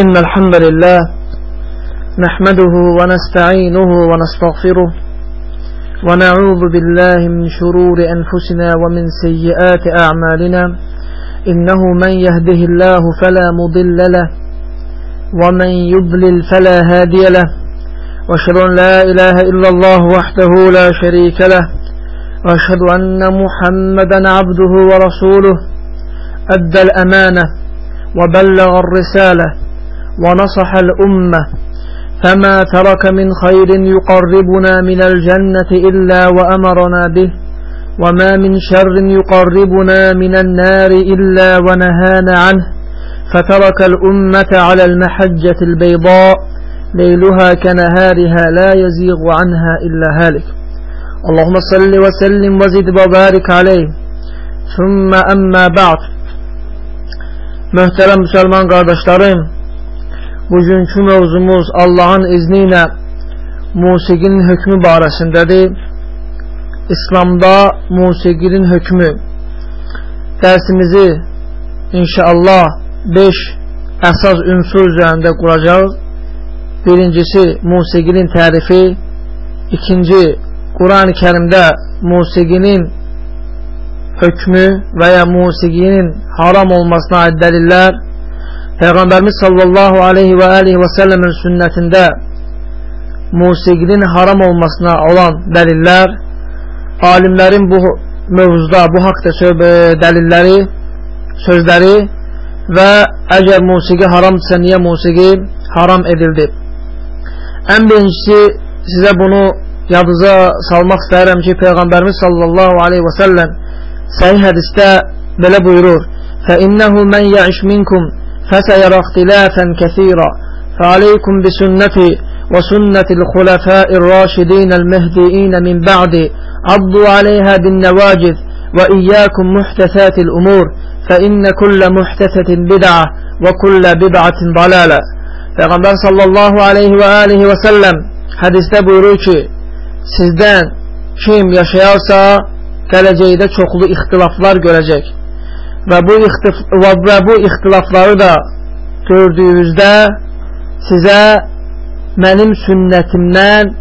إن الحمد لله نحمده ونستعينه ونستغفره ونعوذ بالله من شرور أنفسنا ومن سيئات أعمالنا إنه من يهده الله فلا مضل له ومن يضلل فلا هادي له وأشهد أن لا إله إلا الله وحده لا شريك له وأشهد أن محمدا عبده ورسوله أدى الأمانة وبلغ الرسالة ونصح الأمة. فما ترك من خير يقربنا من الجنة إلا وأمرنا به وما من شر يقربنا من النار إلا ونهانا عنه. فترك الأمة على المحجة البيضاء ليلها كنهارها لا يزيغ عنها إلا هالك. اللهم صل وسلم وزد وبارك عليه. ثم أما بعد. Möhtərəm müsəlman qardaşlarım, bugünkü mövzumuz Allahın izni ilə musiqinin hökmü barəsindədir. İslamda musiqinin hökmü. Dərsimizi inşallah 5 əsas ünsur üzərində quracaq. Birincisi musiqinin tərifi, ikinci Quran-ı Kərimdə musiqinin hökmü və ya musiqinin haram olmasına aid dəlillər Peyğəmbərimiz sallallahu aleyhi və aleyhi və səlləmin sünnətində musiqinin haram olmasına olan dəlillər alimlərin bu mövzuda bu haqda dəlilləri sözləri və əgər musiqi haramdırsa niyə musiqi haram edildi ən birincisi sizə bunu yadınıza salmaq istəyirəm ki Peyğəmbərimiz sallallahu aleyhi və səlləm səhih hədisdə belə buyurur فإنه من يعش منكم فسيرى اختلافا كثيرا. فعليكم بسنتي وسنة الخلفاء الراشدين المهديين من بعد عضوا عليها بالنواجذ وإياكم محتثات الأمور. فإن كل محتثة بدعة وكل بدعة ضلالة. Peyğəmbər sallallahu aleyhi və alihi və səlləm hədisdə buyurur ki, sizdən kim yaşayarsa gələcəkdə çoxlu ixtilaflar görəcək və bu, və bu ixtilafları da gördüyünüzdə sizə mənim sünnətimdən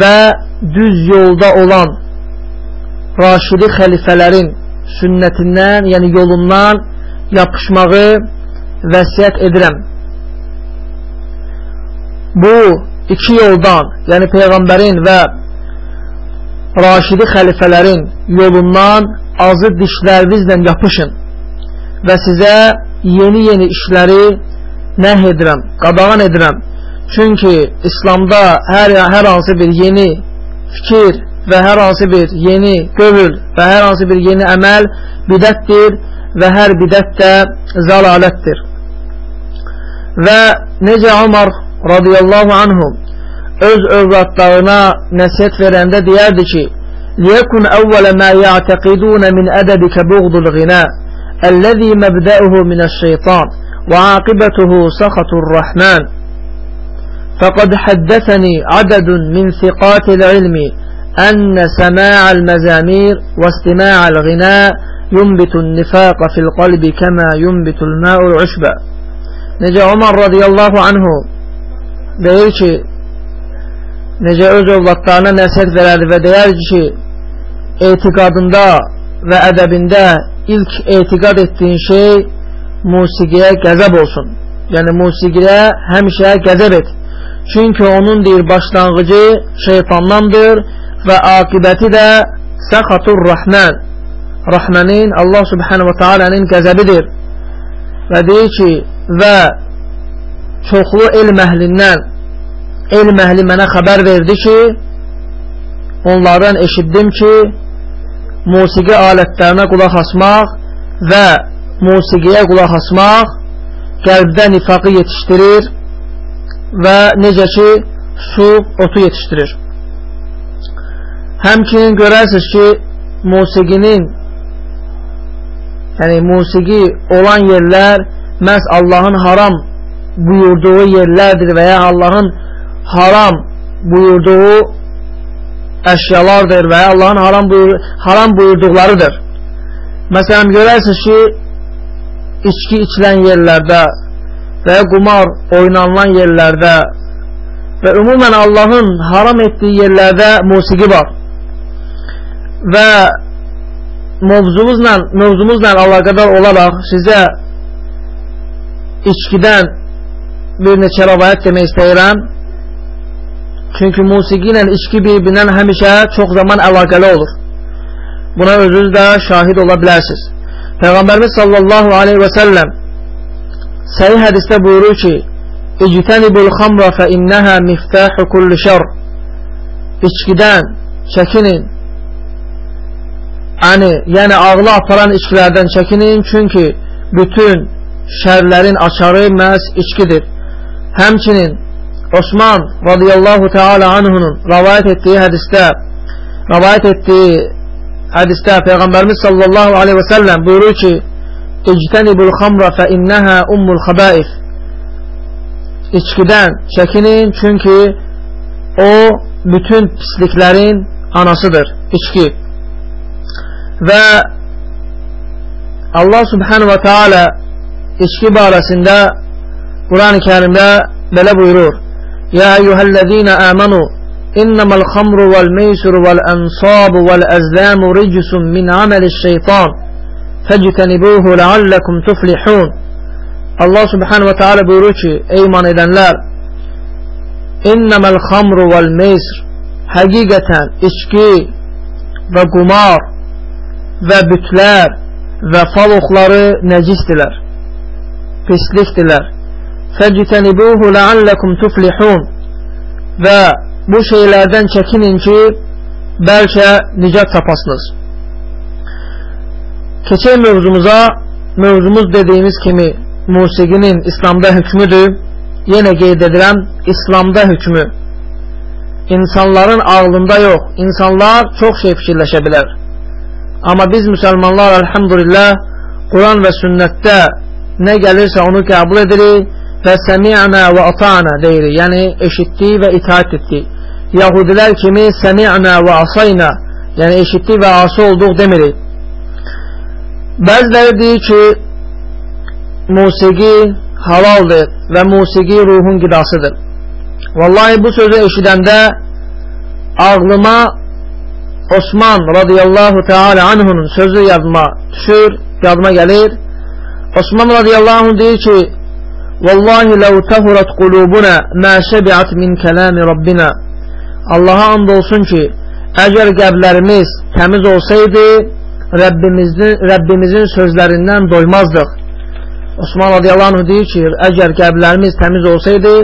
və düz yolda olan raşidi xəlifələrin sünnətindən, yəni yolundan yapışmağı vəsiyyət edirəm. Bu iki yoldan, yəni Peyğəmbərin və raşidi xəlifələrin yolundan azı dişlərinizlə yapışın və sizə yeni-yeni işləri nəh edirəm, qadağan edirəm. Çünki İslamda hər, hər hansı bir yeni fikir və hər hansı bir yeni qövül və hər hansı bir yeni əməl bidətdir və hər bidət də zəlalətdir. Və necə Umar radiyallahu anhu öz övladlarına nəsiyyət verəndə deyərdi ki, ليكن أول ما يعتقدون من أدبك بغض الغناء الذي مبدأه من الشيطان وعاقبته سخط الرحمن. فقد حدثني عدد من ثقات العلم أن سماع المزامير واستماع الغناء ينبت النفاق في القلب كما ينبت الماء العشب. نجا عمر رضي الله عنه deyir ki necə öz övladlarına nəsiyyət verərdi və deyərdi ki və ədəbində ilk etiqad etdiyin şey musiqiyə qəzəb olsun. Yəni musiqiyə həmişə qəzəb et. Çünki onun deyir başlanğıcı şeytandandır və aqibəti də səxatur rəhmən. Rəhmənin Allah subhanahu wa ta'alənin qəzəbidir. Və deyir ki, və çoxlu elm əhlindən elm əhli mənə xəbər verdi ki, onlardan eşitdim ki, musiqi alətlərinə qulaq asmaq və musiqiyə qulaq asmaq qəlbdə nifaqı yetişdirir və necə ki, su otu yetişdirir. Həmçinin görərsiniz ki, musiqinin yəni musiqi olan yerlər məhz Allahın haram buyurduğu yerlərdir və ya Allahın haram buyurduğu əşyalardır və ya Allahın haram, buyur, haram buyurduqlarıdır. Məsələn, görərsiniz ki, içki içilən yerlərdə və ya qumar oynanılan yerlərdə və ümumən Allahın haram etdiyi yerlərdə musiqi var və mövzumuzla, mövzumuzla əlaqədar olaraq sizə içkidən bir neçə rəvayət demək istəyirəm. Çünki musiqi ilə içki bir-birindən həmişə çox zaman əlaqəli olur. Buna özünüz də şahid ola bilərsiniz. Peyğəmbərimiz sallallahu aleyhi və səlləm səhih hədisdə buyurur ki, İctənibul xamra fə innəhə miftəxü kulli şər İçkidən çəkinin yəni, yəni ağlı aparan içkilərdən çəkinin çünki bütün şərlərin açarı məhz içkidir. Həmçinin Osman radiyallahu teala anhunun rəvayət etdiyi hədisdə rəvayət etdiyi hədisdə Peyğəmbərimiz sallallahu aleyhi və səlləm buyurur ki İctənibul xamra fə innəhə ummul xəbəif İçkidən çəkinin çünki o bütün pisliklərin anasıdır, içki. Və Allah subhanahu və teala içki barəsində Quran-ı Kərimdə belə buyurur Ya eyyuhəl-ləzīnə əmənu إنما الخمر والميسر والأنصاب والأزلام رجس من عمل الشيطان فاجتنبوه لعلكم تفلحون Allah subhanahu wa ta'ala buyurur ki ey iman edenler innəməl xamru vəl meysr həqiqətən içki və qumar və bütlər və faloqları nəcisdilər pislikdilər fəcitənibuhu ləalləkum tuflihun və bu şeylərdən çəkinin ki, bəlkə nicat tapasınız. Keçək mövzumuza, mövzumuz dediyimiz kimi musiqinin İslamda hükmüdür. Yenə qeyd edirəm, İslamda hükmü. İnsanların ağlında yox, insanlar çox şey fikirləşə bilər. Amma biz müsəlmanlar, əlhamdülillah, Quran və sünnətdə nə gəlirsə onu qəbul edirik və səmi'nə və ata'nə deyirik, yəni eşitdik və itaat etdik. Yahudilər kimi səmi'nə və asayna, yəni eşitdik və asi olduq demirik. Bəziləri deyir ki, musiqi halaldır və musiqi ruhun qidasıdır. Vallahi bu sözü eşidəndə ağlıma Osman radiyallahu teala anhunun sözü yadıma düşür, yadıma gəlir. Osman radiyallahu anh deyir ki, Vallahi ləv təhurat qulubuna mə şəbiət min kələmi Rabbina Allaha and olsun ki, əgər qəblərimiz təmiz olsaydı, Rəbbimizin, Rəbbimizin sözlərindən doymazdıq. Osman radiyallahu anh deyir ki, əgər qəblərimiz təmiz olsaydı,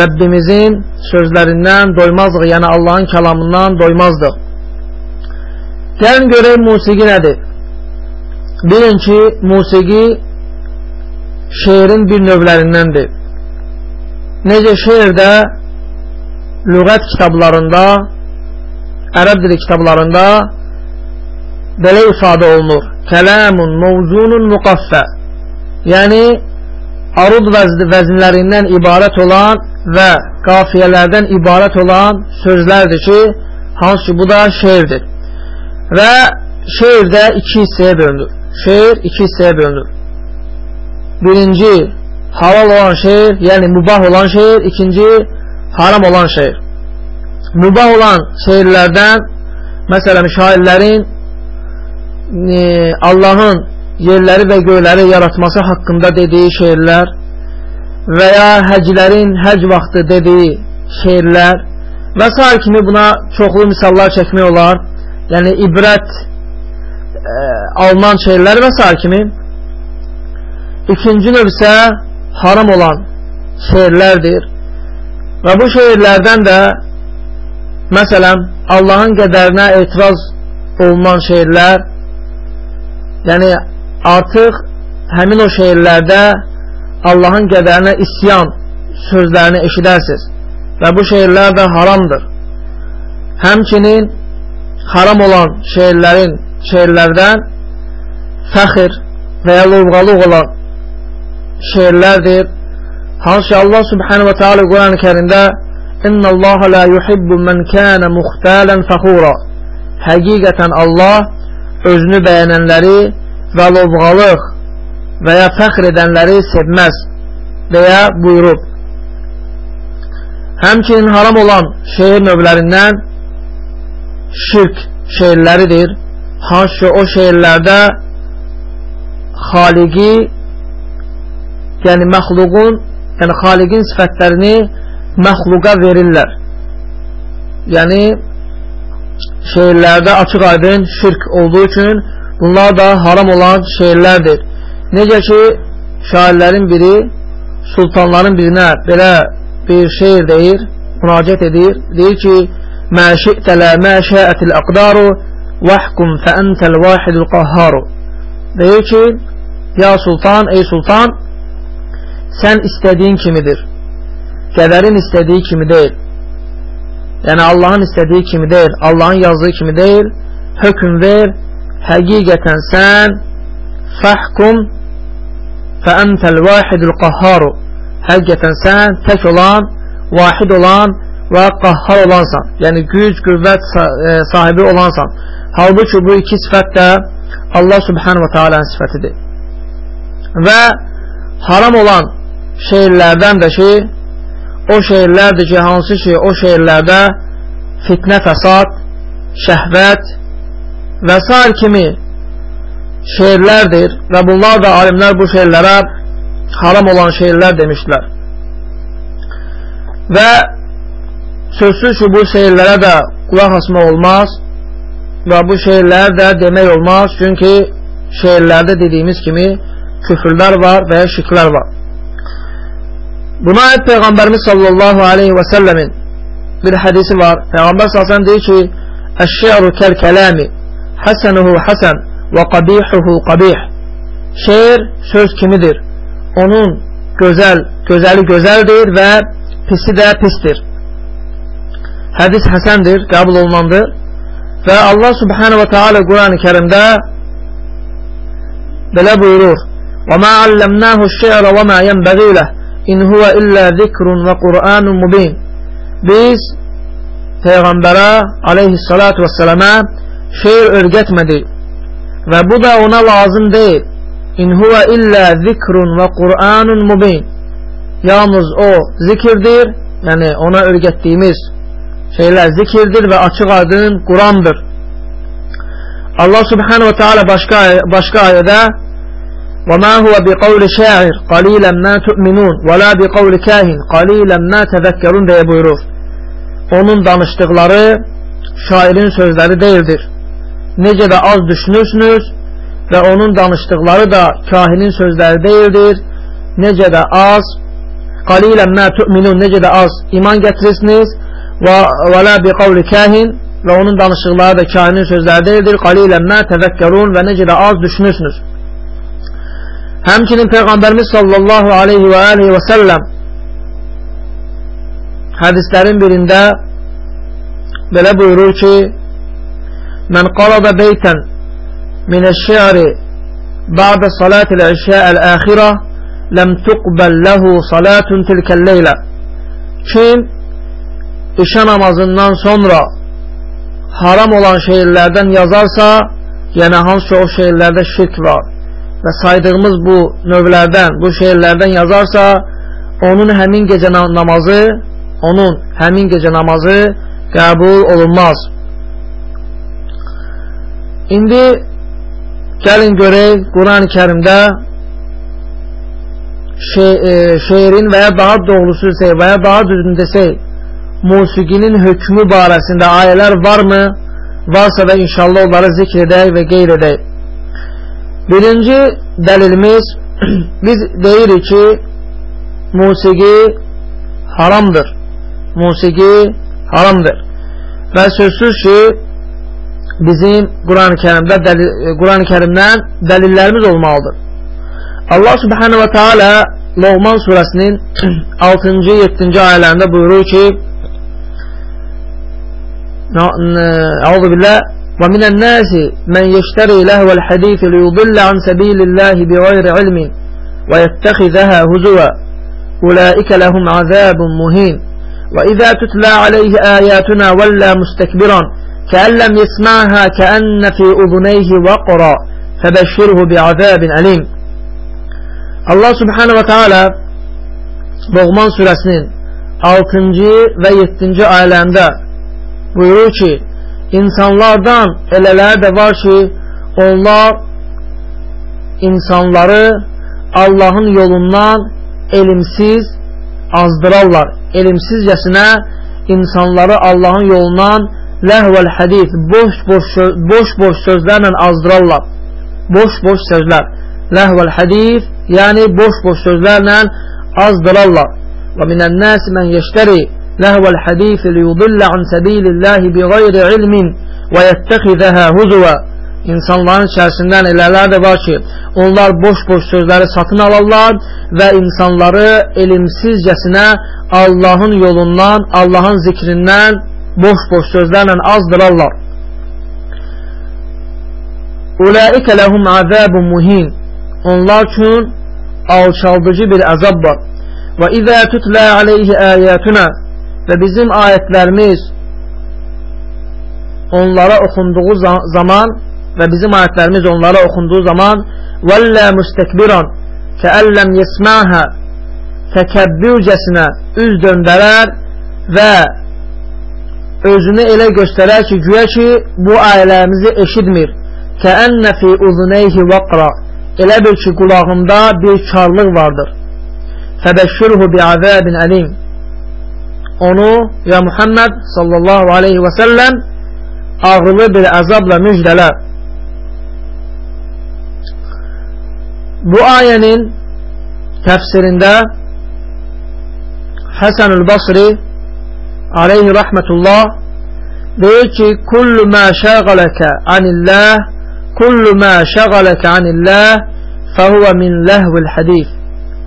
Rəbbimizin sözlərindən doymazdıq, yəni Allahın kəlamından doymazdıq. Gəlin görək musiqi nədir? Bilin ki, musiqi şeirin bir növlərindəndir. Necə şeirdə lüğət kitablarında, ərəb dili kitablarında belə ifadə olunur. Kələmun mavzunun muqaffə. Yəni arud vəzinlərindən ibarət olan və qafiyələrdən ibarət olan sözlərdir ki, hansı ki, bu da şeirdir. Və şeirdə iki hissəyə bölünür. Şeir iki hissəyə bölünür. Birinci, halal olan şeir, yəni mübah olan şeir. ikinci haram olan şeir. Mübah olan şeirlərdən, məsələn, şairlərin e, Allahın yerləri və göyləri yaratması haqqında dediyi şeirlər və ya həclərin həc vaxtı dediyi şeirlər və s. kimi buna çoxlu misallar çəkmək olar. Yəni, ibrət e, alınan şeirlər və s. kimi. İkinci növ isə haram olan şeirlərdir. Və bu şeirlərdən də məsələn Allahın qədərinə etiraz olunan şeirlər yəni artıq həmin o şeirlərdə Allahın qədərinə isyan sözlərini eşidərsiniz və bu şeirlər də haramdır. Həmçinin haram olan şeirlərin şeirlərdən fəxir və ya lovğalıq olan şeirlərdir Hansı Allah subhanahu wa ta'ala Quran-ı Kərimdə İnna Allah la yuhibbu men kana muxtalan fakhura. Həqiqətən Allah özünü bəyənənləri və lovğalıq və ya fəxr edənləri sevməz. deyə buyurub. Həmçinin haram olan şeir növlərindən şirk şeirləridir. Hansı o şeirlərdə xaliqi yəni məxluqun yəni xaliqin sifətlərini məxluqa verirlər. Yəni şeirlərdə açıq aydın şirk olduğu üçün bunlar da haram olan şeirlərdir. Necə ki, şairlərin biri sultanların birinə belə bir şeir deyir, müraciət edir, deyir ki, Mə şi'tələ mə şəətil əqdaru vəhkum fəəntəl vahidul qahharu Deyir ki, ya sultan, ey sultan, sən istədiyin kimidir. Qədərin istədiyi kimi deyil. Yəni Allahın istədiyi kimi deyil, Allahın yazdığı kimi deyil. Hökm ver, həqiqətən sən fəhkum fəəntəl vahidul qahharu Həqiqətən sən tək olan, vahid olan və qahhar olansan. Yəni güc, qüvvət e, sahibi olansan. Halbuki bu iki sifət də Allah subhanahu wa ta'alanın sifətidir. Və haram olan şeirlərdən də ki, o şeirlərdir ki, hansı ki, o şeirlərdə fitnə, fəsad, şəhvət və s. kimi şeirlərdir və bunlar da alimlər bu şeirlərə haram olan şeirlər demişdilər. Və sözsüz ki, bu şeirlərə də qulaq asmaq olmaz və bu şeirlər də demək olmaz, çünki şeirlərdə dediyimiz kimi küfürlər var və ya şirklər var. Buna aid Peyğəmbərimiz sallallahu aleyhi və səlləmin bir hədisi var. Peyğəmbər sallallahu deyir ki, Əşşəru kəl-kələmi həsənuhu həsən və qabihuhu qabih Şeir söz kimidir. Onun gözəl, gözəli gözəldir və pisi də pistir. Hədis həsəndir, qəbul olunandır. Və Allah subhanahu wa ta'ala Quran-ı kərimdə belə buyurur وَمَا عَلَّمْنَاهُ الشِّعْرَ وَمَا يَنْبَغِي لَهُ İn huwa illa zikrun və Qur'anun mubin. Biz Peyğəmbərə aleyhissalatu vesselamə şeir öyrətmədik və bu da ona lazım deyil. İn huwa illa zikrun və Qur'anun mubin. Yalnız o zikirdir, yəni ona öyrətdiyimiz şeylər zikirdir və açıq aydın Qurandır. Allah subhanahu wa ta'ala başqa başqa ayədə وما هو بقول شاعر قليلا ما تؤمنون ولا بقول kahin qalilan ma tezekkerun deyə buyurur. Onun danışdıqları şairin sözləri deyildir. Necə də az düşünürsünüz və onun danışdıqları da kahinin sözləri deyildir. Necə də az qalilan ma tu'minun necə də az iman gətirirsiniz və və la bi qavli kahin və onun danışıqları da kahinin sözləri deyildir. Qalilan ma tezekkerun və necə də az düşünürsünüz. Həmçinin Peyğəmbərimiz sallallahu aleyhi və aleyhi və səlləm hədislərin birində belə buyurur ki Mən qalada beytən minəş-şi'ri ba'də salatil-işə əl-əxirə ləm tuqbəl ləhu salatun tilkəl-leylə Kim işə namazından sonra haram olan şeylərdən yazarsa, yəni hansı o şeylərdə şirk var və saydığımız bu növlərdən, bu şeirlərdən yazarsa, onun həmin gecə namazı, onun həmin gecə namazı qəbul olunmaz. İndi gəlin görək Quran-ı kərimdə şe e, daha doğrusu desək və ya daha düzgün desək musiqinin hökmü barəsində ayələr varmı? Varsa da inşallah onları zikr edək və. Birinci dəlilimiz biz deyirik ki musiqi haramdır. Musiqi haramdır. Və sözsüz ki bizim Quran-ı Kərimdə Quran-ı Kərimdən dəlillərimiz olmalıdır. Allah Subhanahu wa Taala Loğman surəsinin 6-cı 7-ci ayələrində buyurur ki Əuzu billah ومن الناس من يشتري لهو الحديث ليضل عن سبيل الله بغير علم ويتخذها هزوا. أولئك لهم عذاب مهين. وإذا تتلى عليه آياتنا ولى مستكبرا كأن لم يسمعها كأن في أذنيه وقرا فبشره بعذاب أليم. الله سبحانه وتعالى Loğman surəsinin 6-cı və 7-ci ayələrində buyurur ki, insanlardan elələri də var ki, onlar insanları Allahın yolundan elimsiz azdırarlar. Elimsizcəsinə insanları Allahın yolundan ləhvəl hədif, boş-boş sözlərlə azdırarlar. Boş-boş sözlər. Ləhvəl hədif, yəni boş-boş sözlərlə azdırarlar. Və minən-nas men yeşteri ləhvəl hədif liyudilla an sabilillahi bighayri ilmin və yettəxizaha huzwa insanların içərisindən elələr də var ki, onlar boş-boş sözləri satın alarlar və insanları elimsizcəsinə Allahın yolundan, Allahın zikrindən boş-boş sözlərlə azdırarlar. Ulaikə ləhum azabun muhin. Onlar üçün alçaldıcı bir əzab var. Və izə tutlə aleyhi ayətuna və bizim ayətlərimiz onlara oxunduğu zaman və bizim ayətlərimiz onlara oxunduğu zaman vəllə müstəkbiran kəəlləm yesməhə təkəbbürcəsinə üz döndərər və özünü elə göstərər ki, güya ki, bu ayələrimizi eşitmir. Kəənnə fi uzuneyhi vaqra elə bil ki, qulağında bir karlıq vardır. Fəbəşşirhu bi azabin əlim onu, ya Muhammed sallallahu aleyhi və səlləm ağrılı bir əzabla müjdələr. Bu ayənin təfsirində Həsənül Basri aleyhi rəhmətullah deyir ki, kullu mə şəğələkə anilləh kullu mə şəğələkə anilləh fəhuvə min ləhvil hədif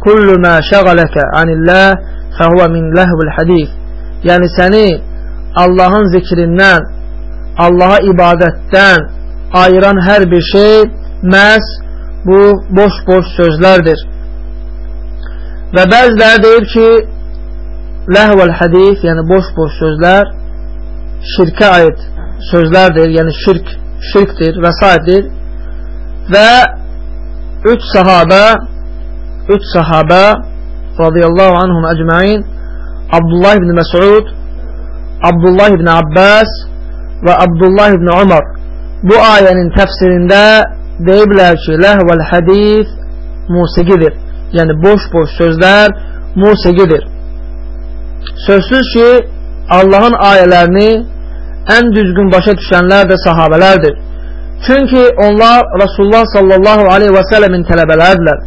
kullu mə şəğələkə anilləh fəhuvə min ləhvil hədif yəni səni Allahın zikrindən Allaha ibadətdən ayıran hər bir şey məhz bu boş-boş sözlərdir. Və bəziləri deyir ki, ləhvəl hədif, yəni boş-boş sözlər şirkə aid sözlərdir, yəni şirk, şirkdir və s. Və üç sahabə üç sahabə radiyallahu anhum əcməin Abdullah ibn Məsud Abdullah ibn Abbas və Abdullah ibn Umar bu ayənin təfsirində deyiblər ki, ləhvəl hədif musiqidir. Yəni, boş-boş sözlər musiqidir. Sözsüz ki, Allahın ayələrini ən düzgün başa düşənlər də sahabələrdir. Çünki onlar Rasulullah sallallahu aleyhi və sələmin tələbələrdirlər.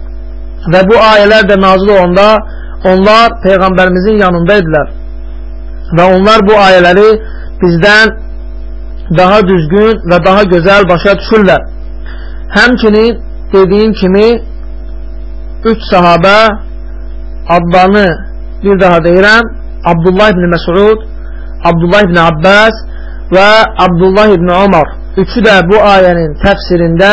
Və bu ayələr də nazil olanda onlar Peyğəmbərimizin yanındaydılar. Və onlar bu ayələri bizdən daha düzgün və daha gözəl başa düşürlər. Həmçinin dediyim kimi üç sahabə adlarını bir daha deyirəm Abdullah ibn Məsud Abdullah ibn Abbas və Abdullah ibn Umar üçü də bu ayənin təfsirində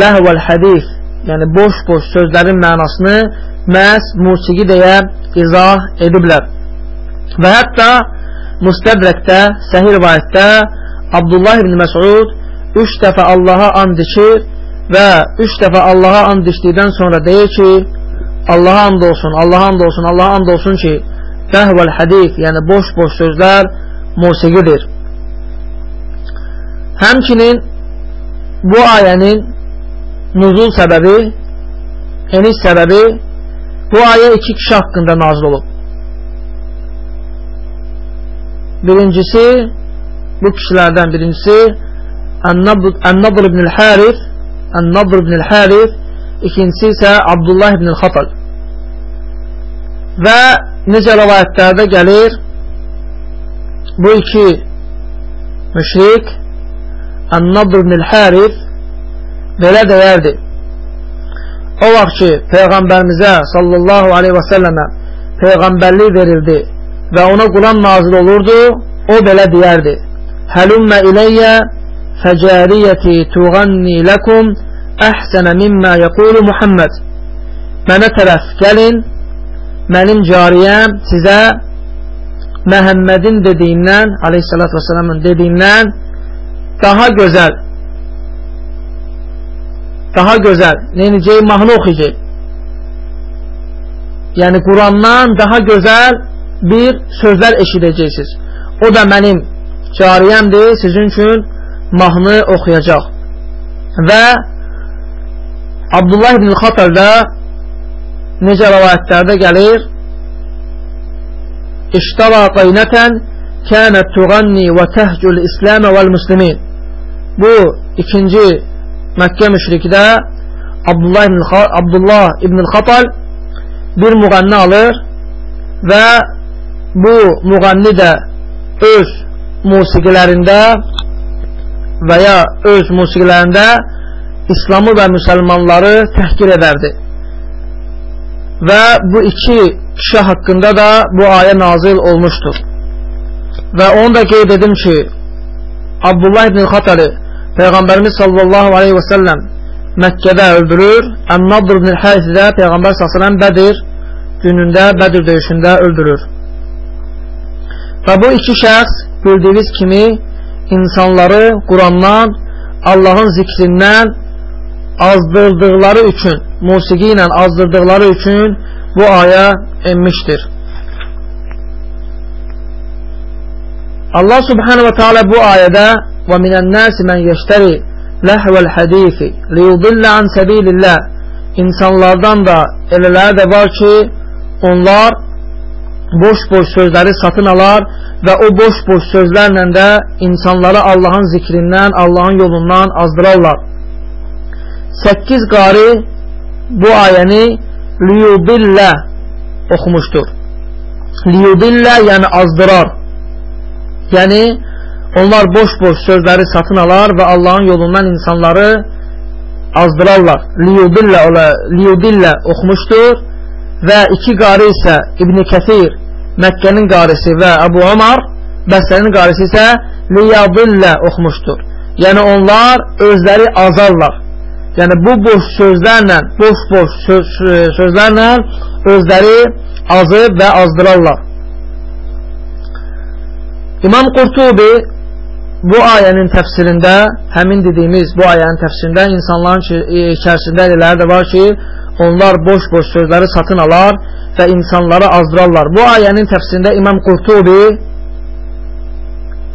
ləhvəl hədif yəni boş-boş sözlərin mənasını məhz musiqi deyə izah ediblər və hətta Müstəbrəkdə, səhir rivayətdə Abdullah ibn Məsud üç dəfə Allaha and içir və üç dəfə Allaha and içdikdən sonra deyir ki, Allaha and olsun, Allaha and olsun, Allaha and olsun ki, təhvəl hədif, yəni boş-boş sözlər musiqidir. Həmçinin bu ayənin nuzul səbəbi, eniş səbəbi bu ayə iki kişi haqqında nazil olub. Birincisi, bu kişilərdən birincisi Ən-Nadr ibn el-Harif Ən-Nadr ibn el-Harif ikincisi isə Abdullah ibn el-Xatal və necə rəvayətlərdə gəlir bu iki müşrik Ən-Nadr ibn el-Harif belə deyərdi. O vaxt ki Peyğəmbərimizə sallallahu aleyhi və səlləmə Peyğəmbərlik verildi və ona Quran nazil olurdu o belə deyərdi. Həlümmə iləyyə fəcariyəti tuğanni ləkum əhsənə mimmə yəqulu Muhammed mənə tərəf gəlin mənim cariyəm sizə Məhəmmədin dediyindən aleyhissalatü vesselamın dediyindən daha gözəl daha gözəl neyəcək mahnı oxuyacaq yəni Qurandan daha gözəl bir sözlər eşidəcəksiniz. O da mənim cariyəmdir, sizin üçün mahnı oxuyacaq. Və Abdullah ibn Xatarda necə rəvayətlərdə gəlir, İştara qaynətən kənət tuğanni və təhcül İsləmə vəl müslimin. Bu, ikinci Məkkə müşrikdə Abdullah ibn, Abdullah ibn Xatal bir müğənni alır və bu müğənni də öz musiqilərində və ya öz musiqilərində İslamı və müsəlmanları təhkir edərdi. Və bu iki kişi haqqında da bu ayə nazil olmuşdur. Və onu da qeyd edim ki, Abdullah ibn Xatari Peyğəmbərimiz sallallahu aleyhi və səlləm Məkkədə öldürür. Ən-Nadr ibn Hərisi də Peyğəmbər s.ə.v Bədir günündə, Bədir döyüşündə öldürür. Və bu iki şəxs bildiyiniz kimi insanları Qurandan, Allahın zikrindən azdırdıqları üçün, musiqi ilə azdırdıqları üçün bu aya enmişdir. Allah subhanahu wa ta'ala bu ayədə və minən-nasi men yeştəri ləhvəl hədisi liyudillə an səbilillah insanlardan da elələri də var ki onlar boş-boş sözləri satın alar və o boş-boş sözlərlə də insanları Allahın zikrindən, Allahın yolundan azdırarlar. 8 qari bu ayəni liyudillə oxumuşdur. Liyudillə yəni azdırar. Yəni onlar boş-boş sözləri satın alar və Allahın yolundan insanları azdırarlar. Liyudillə, liyudillə oxumuşdur və iki qari isə İbn Kəthir, Məkkənin qarisi və Əbu Ömar, Bəsrənin qarisi isə liyadillə oxumuşdur. Yəni onlar özləri azarlar. Yəni bu boş sözlərlə, boş-boş söz, sözlərlə özləri azıb və azdırarlar. İmam Qurtubi bu ayənin təfsirində, həmin dediyimiz bu ayənin təfsirində insanların içərisində elələri də var ki, onlar boş-boş sözləri satın alar və insanları azdırarlar. Bu ayənin təfsirində İmam Qurtubi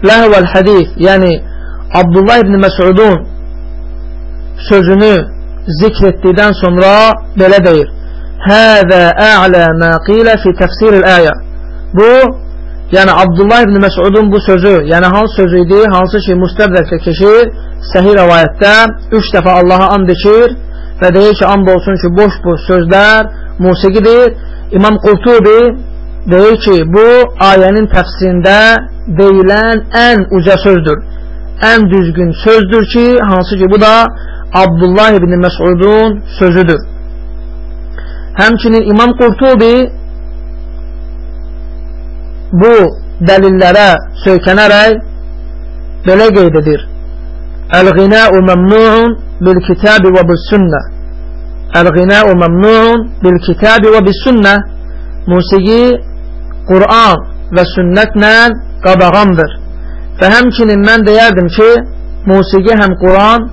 ləhvəl hədif, yəni Abdullah ibn Məsudun sözünü zikr etdikdən sonra belə deyir. Həzə ə'lə mə qilə fi təfsiril əyə. Bu, yəni Abdullah ibn Məsudun bu sözü, yəni hansı sözü idi, hansı ki, müstəbdəklə keçir, səhi rəvayətdə üç dəfə Allaha and içir və deyir ki, and olsun ki, boş-boş sözlər musiqidir. İmam Qurtubi deyir ki, bu ayənin təfsirində deyilən ən uca sözdür. Ən düzgün sözdür ki, hansı ki, bu da Abdullah ibn Məsudun sözüdür. Həmçinin İmam Qurtubi bu dəlillərə söykənərək belə qeyd edir. Əl-ğinəu məmnu'un bil-kitabi və bil-sünnə Əl-ğinəu məmnu'un bil-kitabi və bil-sünnə Musiqi Qur'an və sünnətlə qadağandır. Və həmçinin mən deyərdim ki, musiqi həm Quran,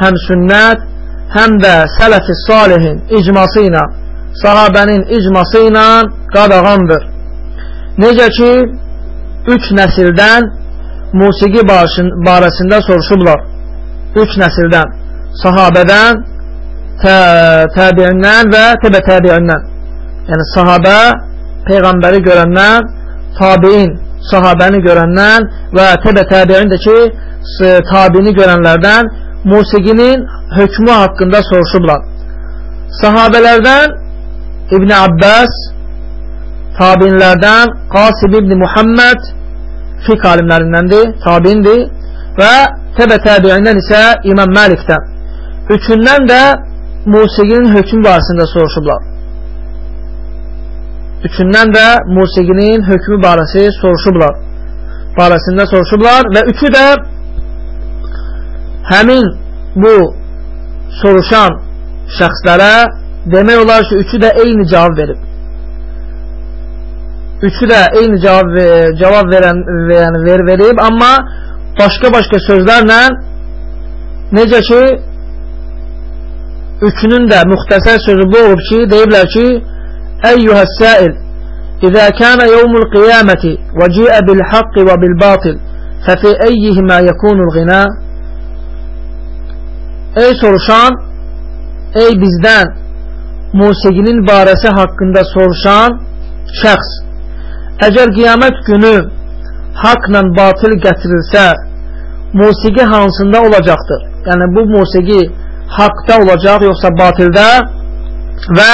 həm sünnət, həm də sələf-i salihin icması ilə, sahabənin icması ilə qadağandır. Necə ki, üç nəsildən musiqi barəsində soruşublar. Üç nəsildən, sahabədən, tə, təbiindən və təbə təbiindən. Yəni, sahabə, Peyğəmbəri görəndən, tabiin, sahabəni görəndən və təbə təbiin də ki, tabini görənlərdən musiqinin hökmü haqqında soruşublar. Sahabələrdən İbn Abbas, tabinlərdən Qasim ibn Muhammed fiqh alimlərindəndir, tabindir və təbə təbiindən isə İmam Məlikdən. Üçündən də musiqinin hökm barəsində soruşublar. Üçündən də musiqinin hökmü barəsi soruşublar. Barəsində soruşublar və üçü də həmin bu soruşan şəxslərə demək olar ki, üçü də eyni cavab verib Üçü de aynı cevap cevap veren yani ver verip ama başka başka sözlerle necə ki üçünün də müxtəsər sözü bu olub ki, deyiblər ki, Əyyuhəs-səil, İzə kənə yevmul qiyaməti və ciə bil haqqi və bil batil, fəfi Ey soruşan, ey bizdən musiqinin barəsi haqqında soruşan şəxs, əgər qiyamət günü haqla batil gətirilsə, musiqi hansında olacaqdır? Yəni, bu musiqi haqda olacaq, yoxsa batildə? Və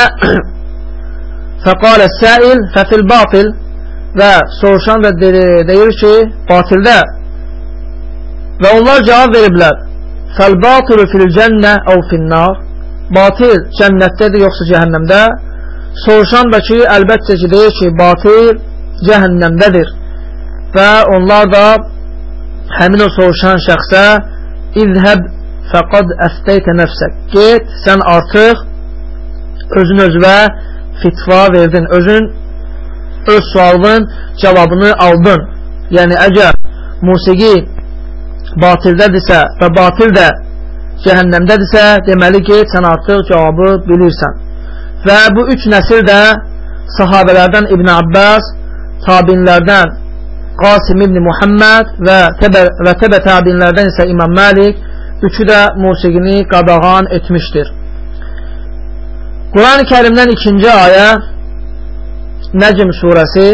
fəqalə səil fəfil batil və soruşan və deyir ki, batildə. Və onlar cavab veriblər. Fəl-batilu fil-cənnə əv fin-nar. Batil cənnətdədir yoxsa cəhənnəmdə? Soruşan da ki, əlbəttə ki, deyir ki, batil cəhənnəmdədir. Və onlar da həmin o soruşan şəxsə İzhəb fəqad əftəytə nəfsək. Get, sən artıq özün özvə fitva verdin, özün öz sualın cavabını aldın. Yəni əgər musiqi batildədirsə və batil də cəhənnəmdədirsə deməli ki, sən artıq cavabı bilirsən. Və bu üç nəsil də sahabələrdən İbn Abbas tabinlərdən Qasim ibn Muhammed və təbə, və təbə tabinlərdən isə İmam Məlik üçü də musiqini qadağan etmişdir. Quran-ı Kərimdən ikinci ayə Nəcm surəsi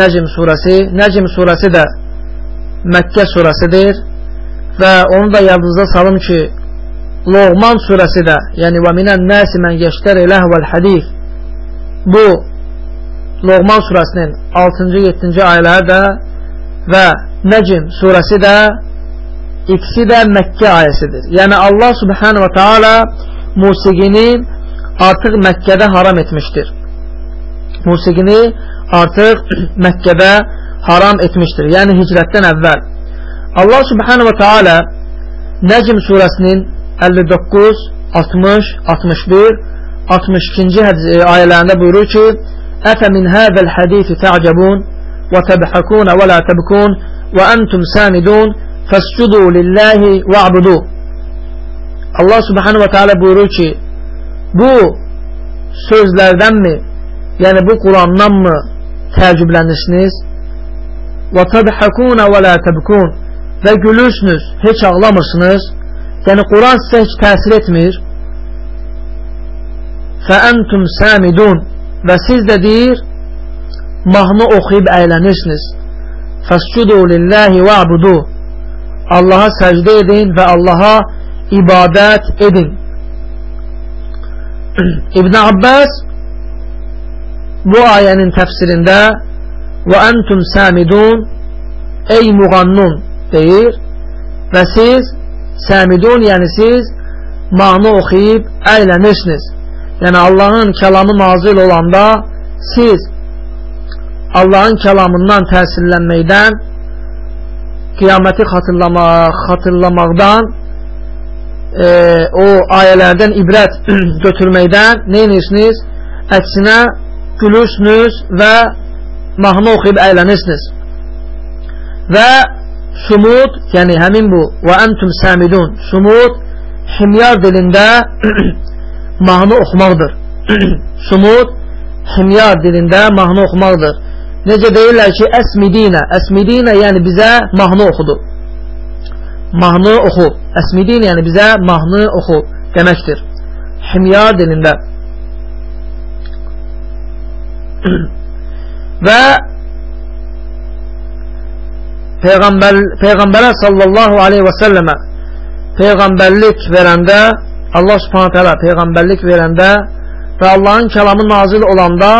Nəcm surəsi Nəcm surəsi də Məkkə surəsidir və onu da yadınızda salım ki Loğman surəsi də yəni və minən nəsi mən yeştəri ləhvəl hədif bu Loğman surəsinin 6-7-ci ayələri də və Nəcm surəsi də ikisi də Məkkə ayəsidir. Yəni Allah subhanahu wa ta'ala musiqini artıq Məkkədə haram etmişdir. Musiqini artıq Məkkədə haram etmişdir. Yəni hicrətdən əvvəl. Allah subhanahu wa ta'ala Nəcm surəsinin 59, 60, 61, 62-ci ayələrində buyurur ki, أفمن هذا الحديث تعجبون وتضحكون ولا تبكون وأنتم سامدون فاسجدوا لله واعبدوا Allah subhanahu wa ta'ala buyurur ki bu sözlərdənmi yəni bu Qurandanmı təəccüblənirsiniz və tadhakuna və la tabkun və gülürsünüz heç ağlamırsınız yəni Quran sizə heç təsir etmir fəəntum samidun və siz də deyir mahnı oxuyub əylənirsiniz fəscudu lilləhi və abudu. Allaha səcdə edin və Allaha ibadət edin. İbn Abbas bu ayənin təfsirində və əntum səmidun ey muğannun deyir. Və siz səmidun yəni siz mahnı oxuyub əylənirsiniz yəni Allahın kəlamı nazil olanda siz Allahın kəlamından təsirlənməkdən qiyaməti xatırlamaq, xatırlamaqdan e, o ayələrdən ibrət götürməkdən nə edirsiniz? Əksinə gülürsünüz və mahnı oxuyub əylənirsiniz. Və sumud, yəni həmin bu və əntum səmidun, sumud himyar dilində mahnı oxumaqdır. Sumud himyar dilində mahnı oxumaqdır. Necə deyirlər ki, əsmidinə, əsmidinə yəni bizə mahnı oxudu. Mahnı oxu, əsmidinə yəni bizə mahnı oxu deməkdir. Himyar dilində. Və Peyğəmbər, Peyğəmbərə sallallahu aleyhi və səlləmə Peyğəmbərlik verəndə Allah subhanət hələ Peyğəmbərlik verəndə və Allahın kəlamı nazil olanda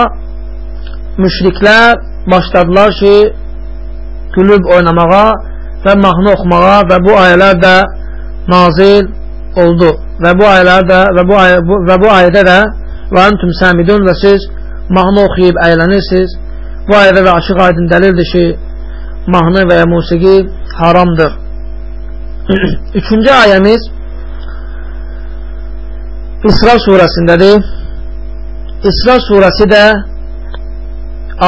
müşriklər başladılar ki, gülüb oynamağa və mahnı oxumağa və bu ayələr də nazil oldu. Və bu ayələr də və bu, ayə, bu, və bu ayədə də və əntum səmidun və siz mahnı oxuyub əylənirsiniz. Bu ayədə də açıq aydın dəlildir ki, mahnı və ya musiqi haramdır. Üçüncü ayəmiz İsra surəsindədir. İsra surəsi də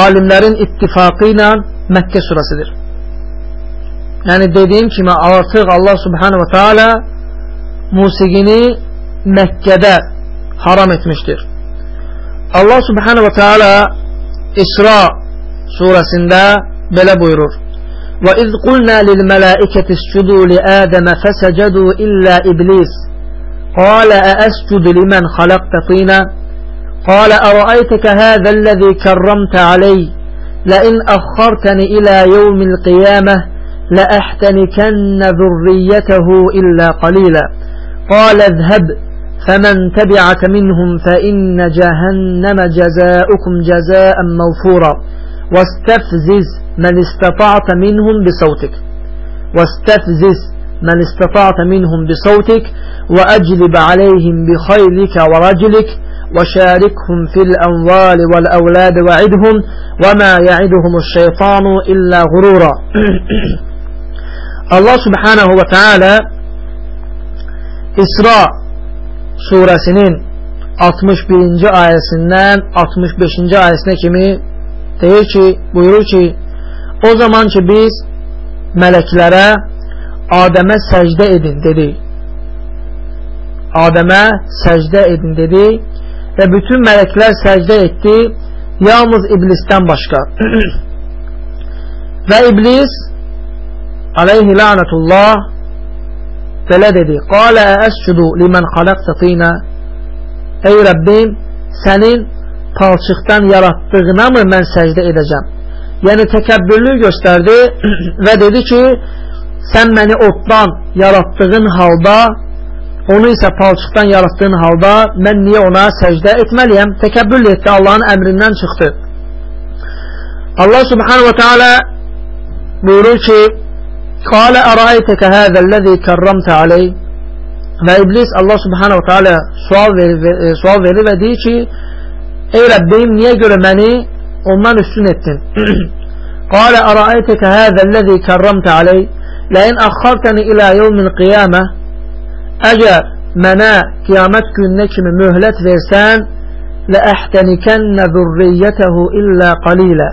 alimlərin ittifaqı ilə Məkkə surəsidir. Yəni dediyim kimi artıq Allah subhanahu ta'ala musiqini Məkkədə haram etmişdir. Allah subhanahu ta'ala İsra surəsində belə buyurur. Və iz qulna lil mələikəti iscudu li Adəm fəsəcədu illə iblis. Qalə əscudu limən xalaqta tina. Qalə ərəaytəkə həzəl-ləzi kərramtə aleyh. لئن أخرتني إلى يوم القيامة لأحتنكن ذريته إلا قليلا قال اذهب فمن تبعك منهم فإن جهنم جزاؤكم جزاء موفورا واستفزز من استطعت منهم بصوتك واستفزز من استطعت منهم بصوتك وأجلب عليهم بخيلك ورجلك وشاركهم في الأموال والأولاد وعدهم وما يعدهم الشيطان إلا غرورا. الله سبحانه وتعالى İsra suresinin 61-ci ayəsindən 65-ci ayəsinə kimi deyir ki, buyurur ki, o zaman ki biz mələklərə Adəmə səcdə edin dedi. Adəmə səcdə edin dedi və bütün mələklər səcdə etdi, yalnız iblisdən başqa. və iblis aleyhi lənətullah belə dedi, qalə əscudu limən xaləqsə tina Ey Rəbbim, sənin palçıqdan yaratdığına mı mən səcdə edəcəm? Yəni təkəbbürlü göstərdi və dedi ki, sən məni otdan yaratdığın halda onu isə palçıqdan yaratdığın halda mən niyə ona səcdə etməliyəm? Təkəbbül etdi, Allahın əmrindən çıxdı. Allah subhanahu wa ta'ala buyurur ki, Qalə ərayətəkə həzəlləzi kərramtə aleyh və iblis Allah subhanahu wa ta'ala sual verir, e, sual verir və deyir ki, Ey Rəbbim, niyə görə məni ondan üstün etdin? Qalə ərayətəkə həzəlləzi kərramtə aleyh Ləyin axxartəni ilə yevmin qiyamə Əgər mənə qiyamət gününə kimi möhlət versən Lə əhtənikənnə zürriyyətəhu illə qalilə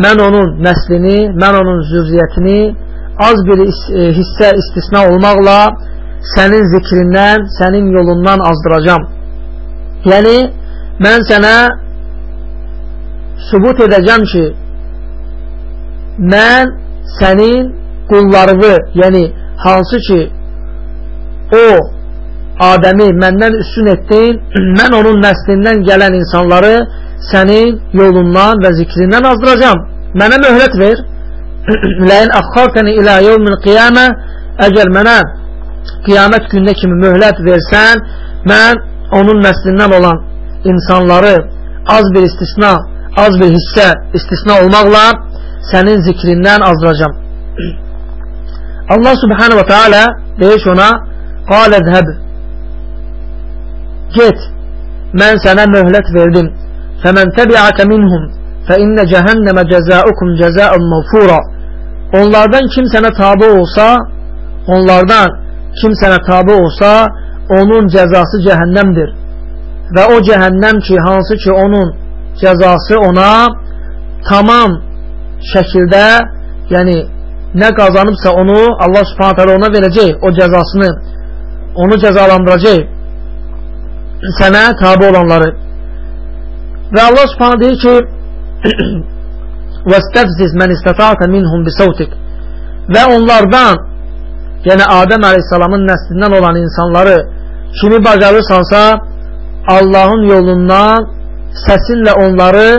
Mən onun nəslini, mən onun zürriyyətini az bir hissə istisna olmaqla sənin zikrindən, sənin yolundan azdıracam. Yəni, mən sənə sübut edəcəm ki, mən sənin qullarını, yəni hansı ki, o Adəmi məndən üstün etdin, mən onun nəslindən gələn insanları sənin yolundan və zikrindən azdıracam. Mənə möhlət ver. Ləyin əxxartəni ilə yevmin qiyamə əgər mənə qiyamət gününə kimi möhlət versən, mən onun nəslindən olan insanları az bir istisna, az bir hissə istisna olmaqla sənin zikrindən azdıracam. Allah subhanahu wa ta'ala deyir ona Qalə zhəb Get, mən sənə möhlət verdim. Fəmən təbi'əkə minhum fəinnə cəhənnəmə cəzaukum cəzaun mağfura. Onlardan kim sənə tabi olsa, onlardan kim sənə tabi olsa, onun cəzası cəhənnəmdir. Və o cəhənnəm ki, hansı ki, onun cəzası ona tamam şəkildə, yəni nə qazanıbsa onu Allah subhanətələ ona verəcək, o cəzasını onu cəzalandıracaq sənə tabi olanları və Allah subhanə deyir ki وَاسْتَفْزِزْ مَنْ اِسْتَطَعْتَ مِنْهُمْ بِسَوْتِكْ və onlardan yəni Adəm əleyhissalamın nəslindən olan insanları kimi bacarırsansa Allahın yolundan səsinlə onları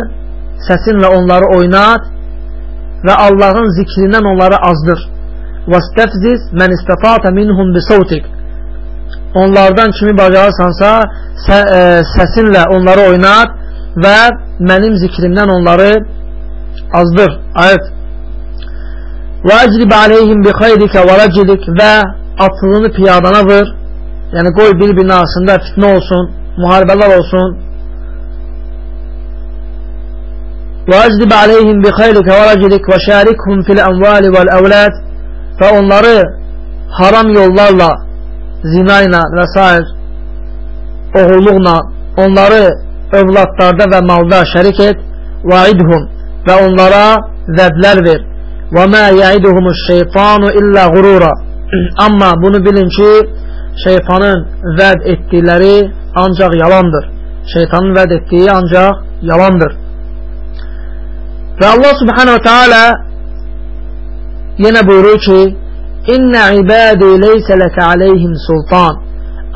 səsinlə onları oynat və Allahın zikrindən onları azdır. Vəstəfziz mən istəfata minhum bisavtik. Onlardan kimi bacarsansa sə, ə, səsinlə onları oynat və mənim zikrimdən onları azdır. Ayət. Və əcrib aleyhim bi xeyrikə və rəcilik və atılını piyadana vır. Yəni qoy bir-birinin arasında fitnə olsun, müharibələr olsun, Və əcrib aleyhim bi xeyrikə və rəcilik və şərikhum fil əmvali vəl əvlad və onları haram yollarla zina ilə və s. oğulluqla onları övladlarda və malda şərik et və idhum və onlara vədlər ver və mə yəiduhumus şeytanu illə qurura amma bunu bilin ki şeytanın vəd etdikləri ancaq yalandır şeytanın vəd etdiyi ancaq yalandır. Və Allah subhanahu wa ta'ala yenə buyurur ki, İnnə ibadi leysə ləkə aleyhim sultan.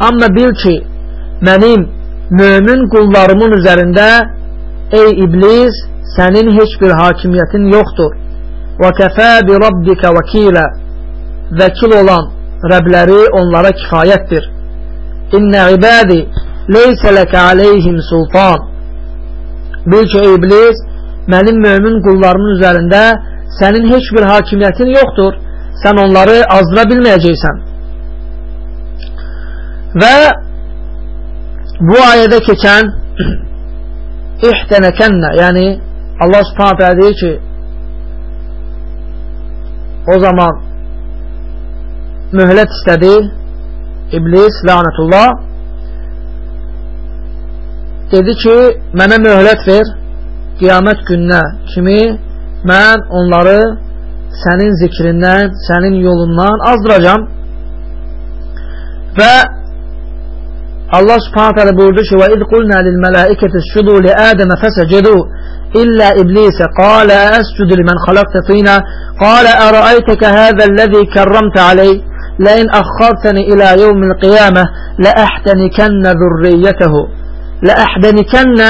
Amma bil ki, mənim mömin qullarımın üzərində ey iblis, sənin heç bir hakimiyyətin yoxdur. Və kəfə bi rabbikə vəkilə vəkil olan Rəbləri onlara kifayətdir. İnnə ibadi leysə ləkə aleyhim sultan. Bil ki, iblis, mənim mömin qullarımın üzərində sənin heç bir hakimiyyətin yoxdur. Sən onları azdıra bilməyəcəksən. Və bu ayədə keçən ihtənəkənnə, yəni Allah subhanətə deyir ki, o zaman mühlət istədi İblis, lənətullah dedi ki, mənə möhlət ver qiyamət gününə kimi mən onları sənin zikrindən, sənin yolundan azdıracam və Allah subhanət hələ buyurdu ki, və id qulnə lil mələikəti şudu li ədəmə fəsəcədu illə iblisə qalə əscudu limən xalaqtə tinə qalə ərəaytəkə həzəl-ləzi kərramtə aleyh لئن أخرتني إلى يوم القيامة لأحتنكن ذريته لأحتنكن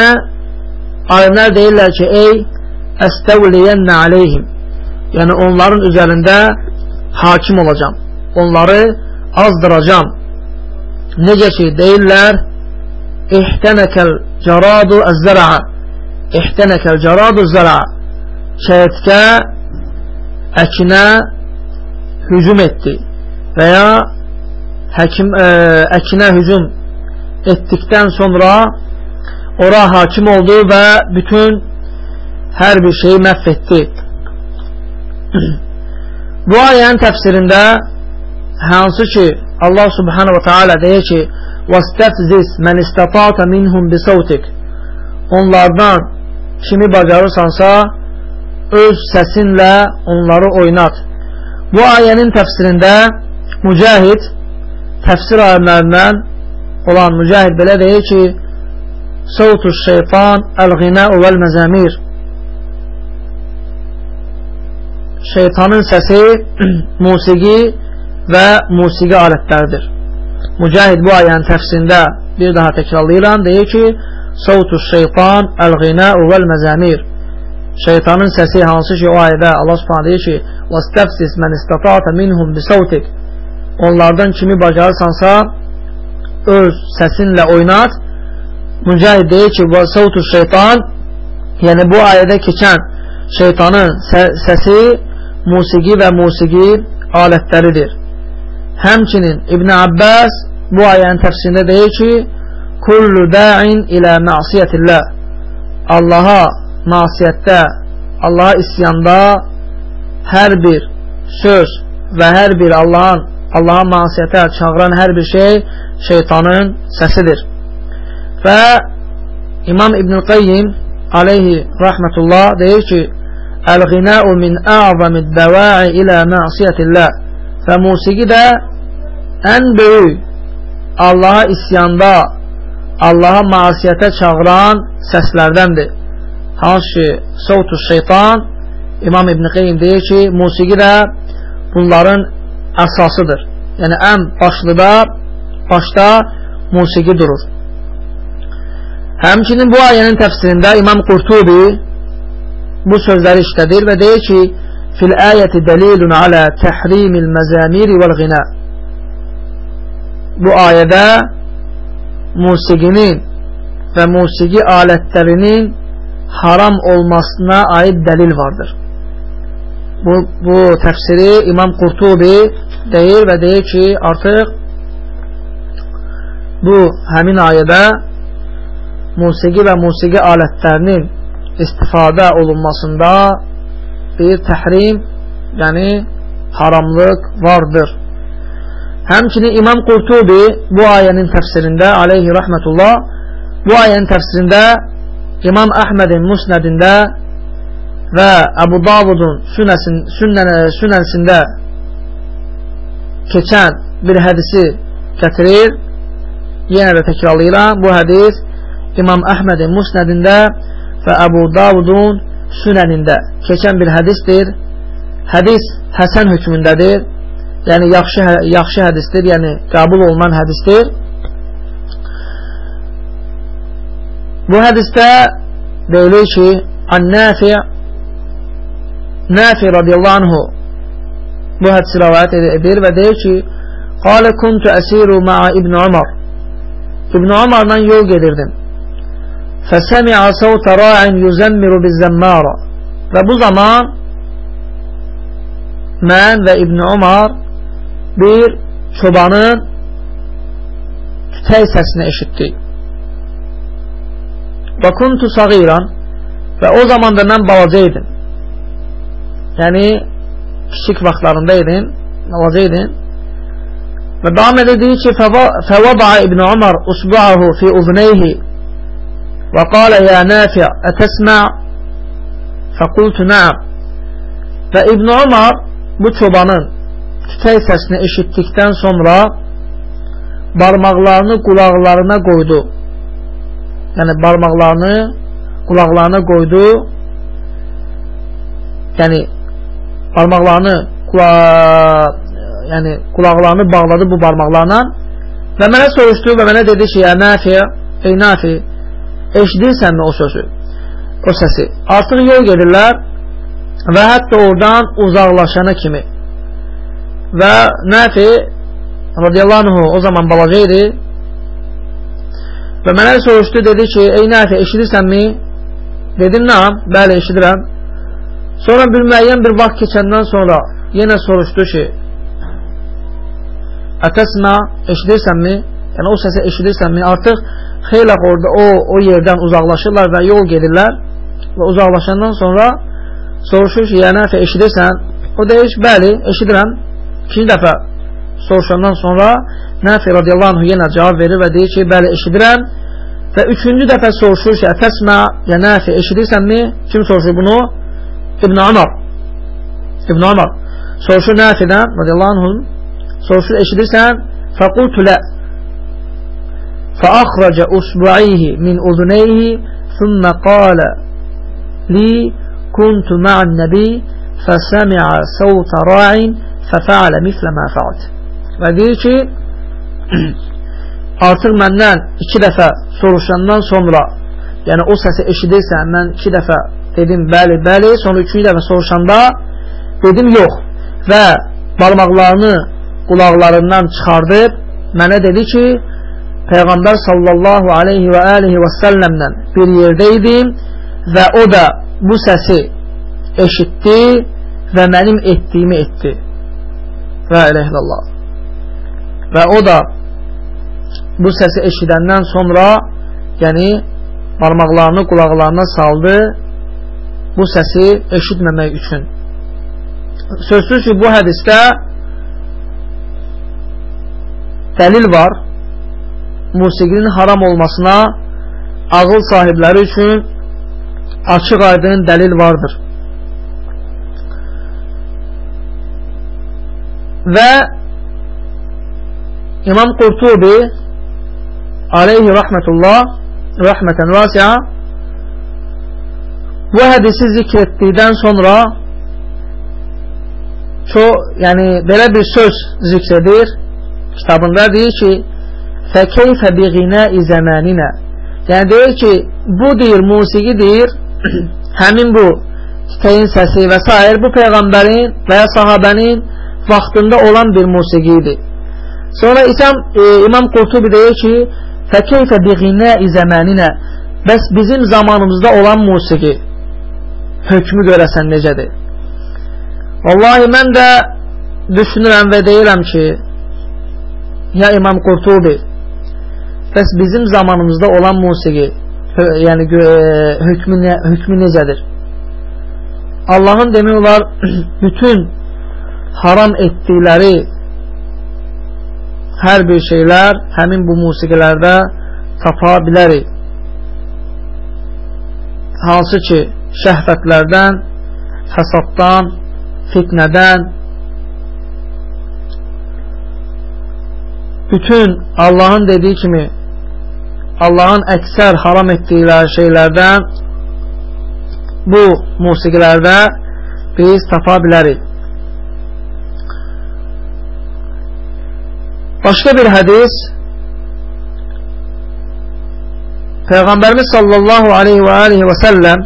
alimlər deyirlər ki, ey əstəvliyənnə aleyhim. Yəni onların üzərində hakim olacam. Onları azdıracam. Necə ki deyirlər ihtənəkəl cəradu əzzərə ihtənəkəl cəradu zərə şəhətkə əkinə hücum etdi və ya həkim, ə, əkinə hücum etdikdən sonra ora hakim oldu və bütün hər bir şeyi məhv etdi. Bu ayənin təfsirində hansı ki Allah subhanahu wa ta'ala deyir ki وَاسْتَفْزِسْ مَنْ اِسْتَطَاةَ مِنْهُمْ بِسَوْتِكَ Onlardan kimi bacarırsansa öz səsinlə onları oynat. Bu ayənin təfsirində Mücahid təfsir alimlərindən olan Mücahid belə deyir ki Savtu şeytan el-ğina'u vel-məzəmir Şeytanın səsi musiqi və musiqi alətləridir. Mücahid bu ayənin təfsirində bir daha təkrarlayıram, deyir ki, Savtu şeytan el-ğina'u vel-məzəmir Şeytanın səsi hansı ki o ayədə Allah subhanə deyir ki, وَاسْتَفْسِسْ مَنْ اِسْتَطَاةَ مِنْهُمْ بِسَوْتِكَ Onlardan kimi bacarırsansa öz səsinlə oynat Mücahid deyir ki, savtu şeytan yəni bu ayədə keçən şeytanın səsi musiqi və musiqi alətləridir. Həmçinin İbn Abbas bu ayənin təfsirində deyir ki, kullu da'in ilə məsiyyətillah Allaha məsiyyətdə, Allaha isyanda hər bir söz və hər bir Allahın Allaha məsiyyətə çağıran hər bir şey şeytanın səsidir. Və İmam İbn-i Qayyim aleyhi rəhmətullah deyir ki, Əl-ğinəu min əzəmid dəvəi ilə məsiyyətillah və musiqi də ən böyük Allaha isyanda, Allaha məsiyyətə çağıran səslərdəndir. Hansı ki, Savtu şeytan İmam İbn-i Qayyim deyir ki, musiqi də bunların əsasıdır. Yəni, ən başlıda, başda musiqi durur. Həmçinin bu ayənin təfsirində İmam Qurtubi bu sözləri işlədir və deyir ki, fil ayəti dəlilun alə təhrimil məzəmiri vəl-ğinə Bu ayədə musiqinin və musiqi alətlərinin haram olmasına aid dəlil vardır. Bu, bu təfsiri İmam Qurtubi deyir və deyir ki, artıq bu həmin ayədə musiqi və musiqi alətlərinin istifadə olunmasında bir təhrim, yəni haramlıq vardır. Həmçinin İmam Qurtubi bu ayənin təfsirində, aleyhi rəhmətullah, bu ayənin təfsirində İmam Əhmədin musnədində və Əbu Davudun sünəsin, sünənsində keçən bir hədisi gətirir. Yenə də təkrarlayıram. Bu hədis İmam Əhmədin Musnədində və Əbu Davudun Sünənində keçən bir hədisdir. Hədis Həsən hökmündədir. Yəni yaxşı hə, yaxşı hədisdir, yəni qəbul olunan hədisdir. Bu hədisdə deyilir ki, An-Nafi Nafi radiyallahu anhu bu hədisi rəvayət edir və deyir ki, Qalə kuntuəsiru ma'a İbn Umar İbn Umarla yol gedirdim. فسمع صوت راع يزمر بالزمارة. فابو زمان من وابن عمر بير شبانان تتاي سسنة اشتتي وكنت صغيرا فأو زمان ده من بوزيدن يعني كشيك وقتلارن بيدن بوزيدن فدعم الذي فوضع ابن عمر أصبعه في أذنيه وقال يا نافع أتسمع فقلت نعم və İbn Umar bu çobanın tütək səsini eşitdikdən sonra barmaqlarını qulaqlarına qoydu. Yəni barmaqlarını qulaqlarına qoydu. Yəni barmaqlarını qula yəni qulaqlarını bağladı bu barmaqlarla və mənə soruşdu və mənə dedi ki, ya Nafi, ey Nafi, eşidirsənmi o sözü, o səsi? Artıq yol gedirlər və hətta oradan uzaqlaşana kimi və Nafi radiyallahu anhu o zaman balaca idi və mənə soruşdu, dedi ki, ey Nafi, eşidirsənmi? Dedim, nam, bəli, eşidirəm. Sonra bir müəyyən bir vaxt keçəndən sonra yenə soruşdu ki, Ətəsmə, eşidirsənmi? Yəni o səsi eşidirsənmi? Artıq xeylə orada o, o yerdən uzaqlaşırlar və yol gedirlər və uzaqlaşandan sonra soruşur ki, yəni əfə eşidirsən? O deyir ki, bəli, eşidirəm. İkinci dəfə soruşandan sonra Nəfi radiyallahu anh yenə cavab verir və deyir ki, bəli, eşidirəm. Və üçüncü dəfə soruşur ki, ətəsmə, ya Nəfi eşidirsənmi? Kim soruşur bunu? İbn Amar. İbn Amar. Soruşur Nəfidən radiyallahu anh soruşur eşidirsən fəqultu lə fəəxrəcə usbu'ayhi min uzuneyhi thumma qalə li kuntu ma'an nəbi fəsəmi'a səvtə ra'in fəfəalə mislə mə fəalt və deyir ki artıq məndən iki dəfə soruşandan sonra yəni o səsi eşidirsən mən iki dəfə dedim bəli bəli sonra üçüncü dəfə soruşanda dedim yox. Və barmaqlarını qulaqlarından çıxardıb mənə dedi ki, Peyğəmbər sallallahu aleyhi və alihi və səlləmlə bir yerdə idim və o da bu səsi eşitdi və mənim etdiyimi etdi. Və iləhəllallah. Və o da bu səsi eşidəndən sonra yəni barmaqlarını qulaqlarına saldı bu səsi eşitməmək üçün. Sözsüz ki, bu hədisdə dəlil var musiqinin haram olmasına ağıl sahibləri üçün açıq aydın dəlil vardır. Və İmam Qurtubi aleyhi rəhmətullah rəhmətən vasiya bu hədisi zikr etdikdən sonra çox, yəni belə bir söz zikr edir kitabında deyir ki fəkeyfə bi qinəi zəməninə yəni deyir ki bu deyir musiqi deyir həmin bu tütəyin səsi və s. bu Peyğəmbərin və ya sahabənin vaxtında olan bir musiqidir sonra İsam, e, İmam Qurtubi deyir ki fəkeyfə bi qinəi zəməninə bəs bizim zamanımızda olan musiqi hökmü görəsən necədir? Vallahi mən də düşünürəm və deyirəm ki ya İmam Qurtubi bəs bizim zamanımızda olan musiqi yəni hökmü, ne, hökmü necədir? Allahın demək olar bütün haram etdikləri hər bir şeylər həmin bu musiqilərdə tapa bilərik. Hansı ki, şəhvətlərdən, fəsaddan, fitnədən, bütün Allahın dediyi kimi Allahın əksər haram etdikləri şeylərdən bu musiqilərdə biz tapa bilərik. Başqa bir hədis Peyğəmbərimiz sallallahu aleyhi və aleyhi və səlləm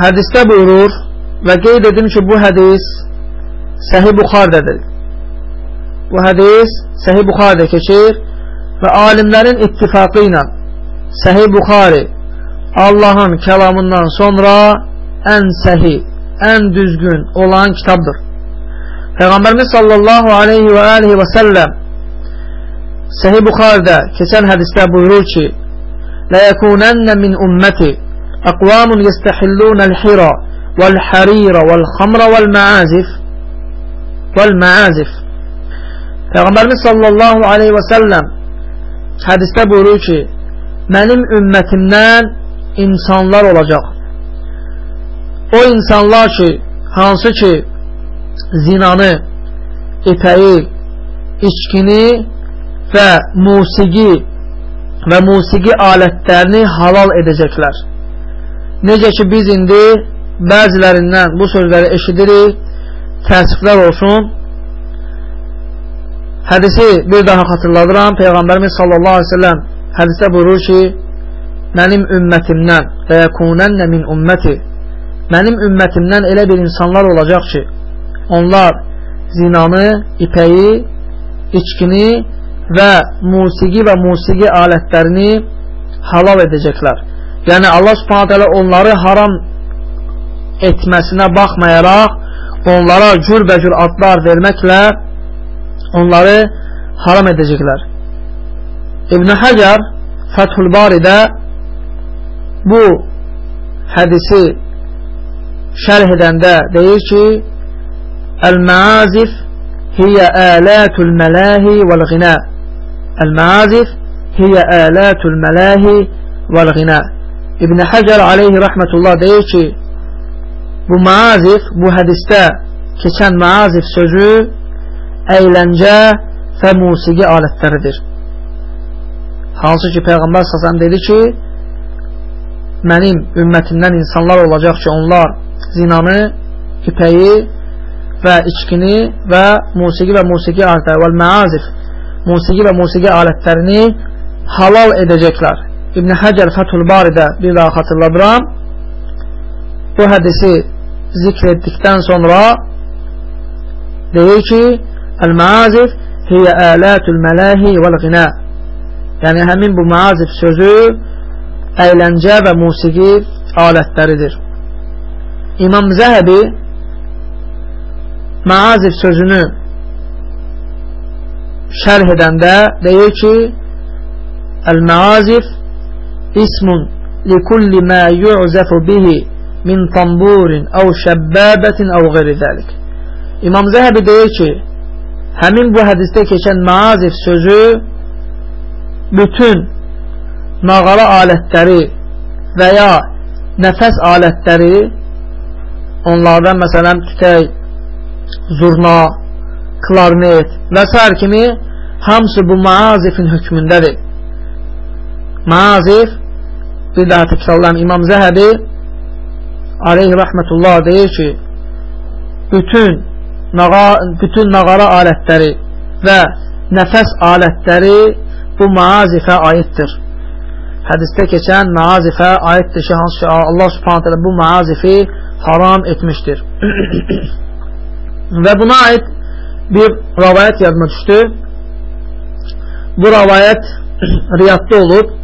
hədisdə buyurur və qeyd edim ki, bu hədis Səhih Buxardədir. Bu hədis Səhih Buxardə keçir ve alimlerin ittifakıyla Sahih Bukhari Allah'ın kelamından sonra en sahih, en düzgün olan kitaptır. Peygamberimiz sallallahu aleyhi ve aleyhi ve sellem Sahih Bukhari'de kesen hadiste buyurur ki لَيَكُونَنَّ مِنْ اُمَّتِ اَقْوَامٌ يَسْتَحِلُّونَ الْحِرَى وَالْحَرِيرَ وَالْخَمْرَ وَالْمَعَازِفِ وَالْمَعَازِفِ Peygamberimiz sallallahu aleyhi ve sellem hədistə buyurur ki, mənim ümmətimdən insanlar olacaq. O insanlar ki, hansı ki, zinanı, ipəyi, içkini və musiqi və musiqi alətlərini halal edəcəklər. Necə ki, biz indi bəzilərindən bu sözləri eşidirik, təəssüflər olsun. Hədisi bir daha xatırladıram. Peyğəmbərimiz sallallahu aleyhi ve sellem hədisdə buyurur ki, mənim ümmətimdən və yəkunənnə min ümməti mənim ümmətimdən elə bir insanlar olacaq ki, onlar zinanı, ipəyi, içkini və musiqi və musiqi alətlərini halal edəcəklər. Yəni Allah Subhanahu taala onları haram etməsinə baxmayaraq onlara cürbəcür adlar verməklə onları haram edəcəklər. İbn Hacer Fəthül Baridə bu hədisi şərh edəndə deyir ki Əl-məazif hiyə ələtul mələhi vəl-ğinə Əl-məazif hiyə ələtul mələhi vəl-ğinə İbn Həcər aleyhi rəhmətullah deyir ki, bu maazif, bu hədistə keçən maazif sözü əyləncə və musiqi alətləridir. Hansı ki, Peyğəmbər səsəm dedi ki, mənim ümmətimdən insanlar olacaq ki, onlar zinanı, ipəyi və içkini və musiqi və musiqi alətləri və məazif, musiqi və musiqi alətlərini halal edəcəklər. İbn Həcər Fəthül Baridə bir daha xatırladıram. Bu hədisi zikr etdikdən sonra deyir ki, Əl-məazif hiyə ələtül mələhi vəl-qinə Yəni, həmin bu məazif sözü əyləncə və musiqi alətləridir. İmam Zəhəbi məazif sözünü şərh edəndə deyir ki, Əl-məazif ismun likulli ma yu'zafu bihi min tamburin əv şəbbəbətin əv qeyri zəlik. İmam Zəhəbi deyir ki, həmin bu hədisdə keçən maazif sözü bütün nağara alətləri və ya nəfəs alətləri onlardan məsələn tütək, zurna, klarnet və s. kimi hamısı bu maazifin hökmündədir. Maazif bir daha təkrarlayan İmam Zəhəbi aleyhi rəhmətullah deyir ki bütün, nağa, bütün nağara alətləri və nəfəs alətləri bu maazifə aiddir. Hədistə keçən maazifə aiddir ki, hansı ki, Allah subhanət hələ bu maazifi haram etmişdir. və buna aid bir rəvayət yadıma düşdü. Bu rəvayət riyadda olub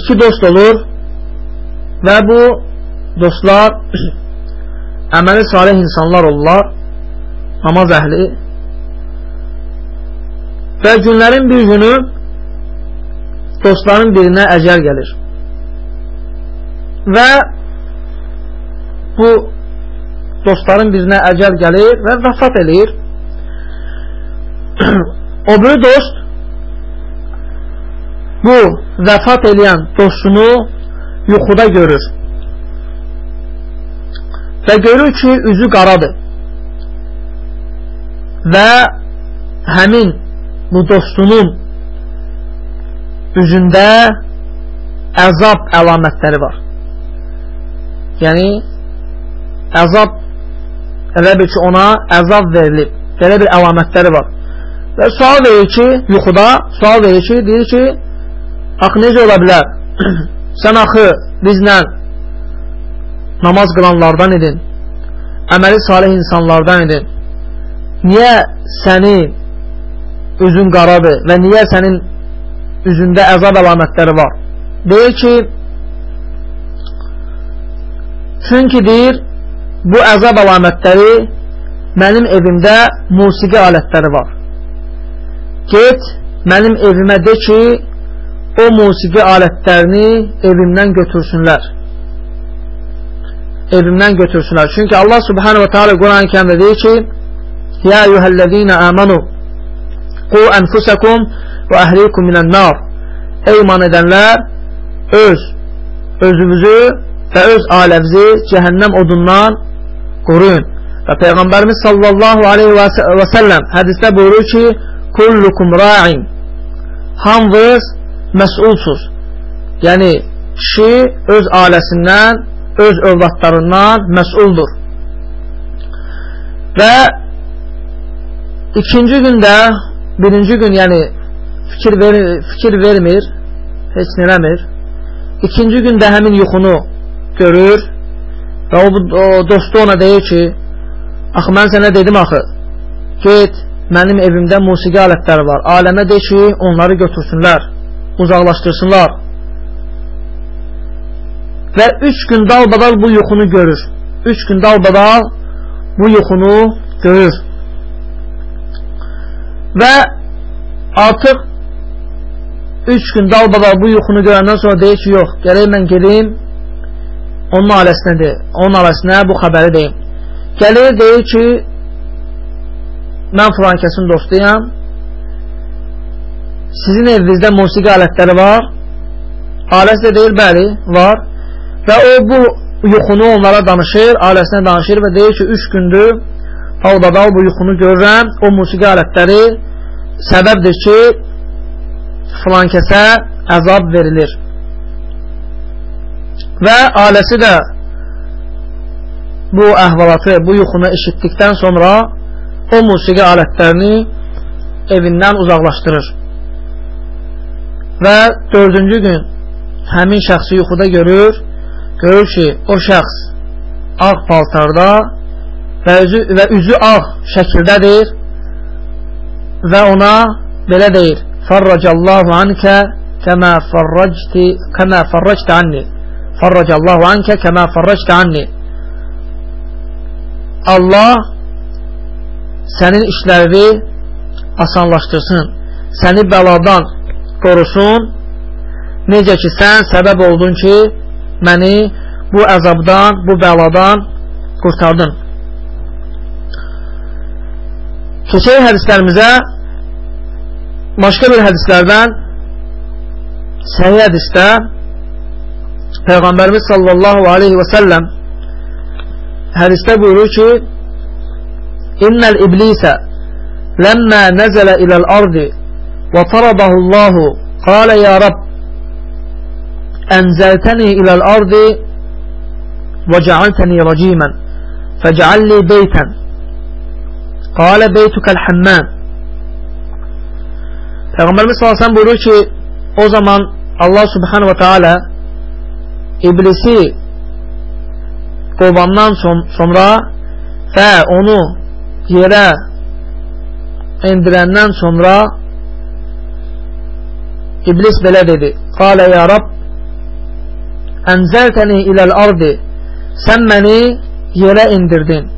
iki dost olur və bu dostlar əməli salih insanlar olurlar, namaz əhli. Və günlərin bir günü dostların birinə əcəl gəlir. Və bu dostların birinə əcəl gəlir və vəfat eləyir. O biri dost bu vəfat eləyən dostunu yuxuda görür və görür ki, üzü qaradır və həmin bu dostunun üzündə əzab əlamətləri var. Yəni, əzab elə bir ki, ona əzab verilib. Belə bir əlamətləri var. Və sual verir ki, yuxuda sual verir ki, deyir ki, axı necə ola bilər? Sən axı bizlə namaz qılanlardan idin, əməli salih insanlardan idin. Niyə səni üzün qaradır və niyə sənin üzündə əzab əlamətləri var? Deyir ki, çünki deyir, bu əzab əlamətləri mənim evimdə musiqi alətləri var. Get, mənim evimə de ki, o musiqi alətlərini evimdən götürsünlər. Evimdən götürsünlər. Çünki Allah subhanahu wa ta'ala Quran-ı kəmdə deyir ki, Ya eyyuhəl-ləzīnə əmənu Qu ənfusakum və əhlikum minən nar Ey iman edənlər öz özünüzü və öz aləvzi cəhənnəm odundan qoruyun. Və Peyğəmbərimiz sallallahu aleyhi və səlləm hədisdə buyurur ki, Kullukum ra'in Hamınız məsulsuz. Yəni, kişi öz ailəsindən, öz övladlarından məsuldur. Və ikinci gündə birinci gün yəni fikir, ver, fikir vermir, heç nələmir. İkinci gündə həmin yuxunu görür və o, o dostu ona deyir ki, axı mən sənə dedim axı, get, mənim evimdə musiqi alətləri var, aləmə de ki, onları götürsünlər, uzaqlaşdırsınlar. Və üç gün dalbadal bu yuxunu görür. Üç gün dalbadal bu yuxunu görür. Və artıq üç gün dalbadal bu yuxunu görəndən sonra deyir ki, yox, gələk mən gedim onun ailəsinədir, onun ailəsinə bu xəbəri deyim. Gəlir, deyir ki, mən filan kəsin dostuyam, sizin evinizdə musiqi alətləri var, ailəsi də deyir, bəli, var və o bu yuxunu onlara danışır, ailəsinə danışır və deyir ki, üç gündür Halbadal bu yuxunu görürəm, o musiqi alətləri səbəbdir ki, filan kəsə əzab verilir. Və ailəsi də bu əhvalatı, bu yuxunu eşitdikdən sonra o musiqi alətlərini evindən uzaqlaşdırır. Və dördüncü gün həmin şəxsi yuxuda görür, görür ki, o şəxs ağ paltarda və üzü, və üzü ağ şəkildədir və ona belə deyir Farracallahu ankə kəmə farracti kəmə farracti anni. Farracallahu ankə kəmə farracti anni. Allah sənin işlərini asanlaşdırsın səni bəladan qorusun. Necə ki sən səbəb oldun ki məni bu əzabdan, bu bəladan qurtardın. Keçək hədislərimizə başqa bir hədislərdən səhiyyə hədisdə Peyğəmbərimiz sallallahu aleyhi və səlləm hədisdə buyurur ki İnnəl iblisə ləmmə nəzələ iləl ardı və tarabahu Allahu qalə ya Rab أنزلتني إلى الأرض وجعلتني رجيما فاجعل لي بيتا قال بيتك الحمام Peygamberimiz sallallahu aleyhi ve buyuruyor ki o zaman Allah subhanahu ve teala iblisi kovandan sonra ve onu yere indirenden sonra iblis belə dedi Kale ya Rab ənzəltəni iləl ardı sən məni yerə indirdin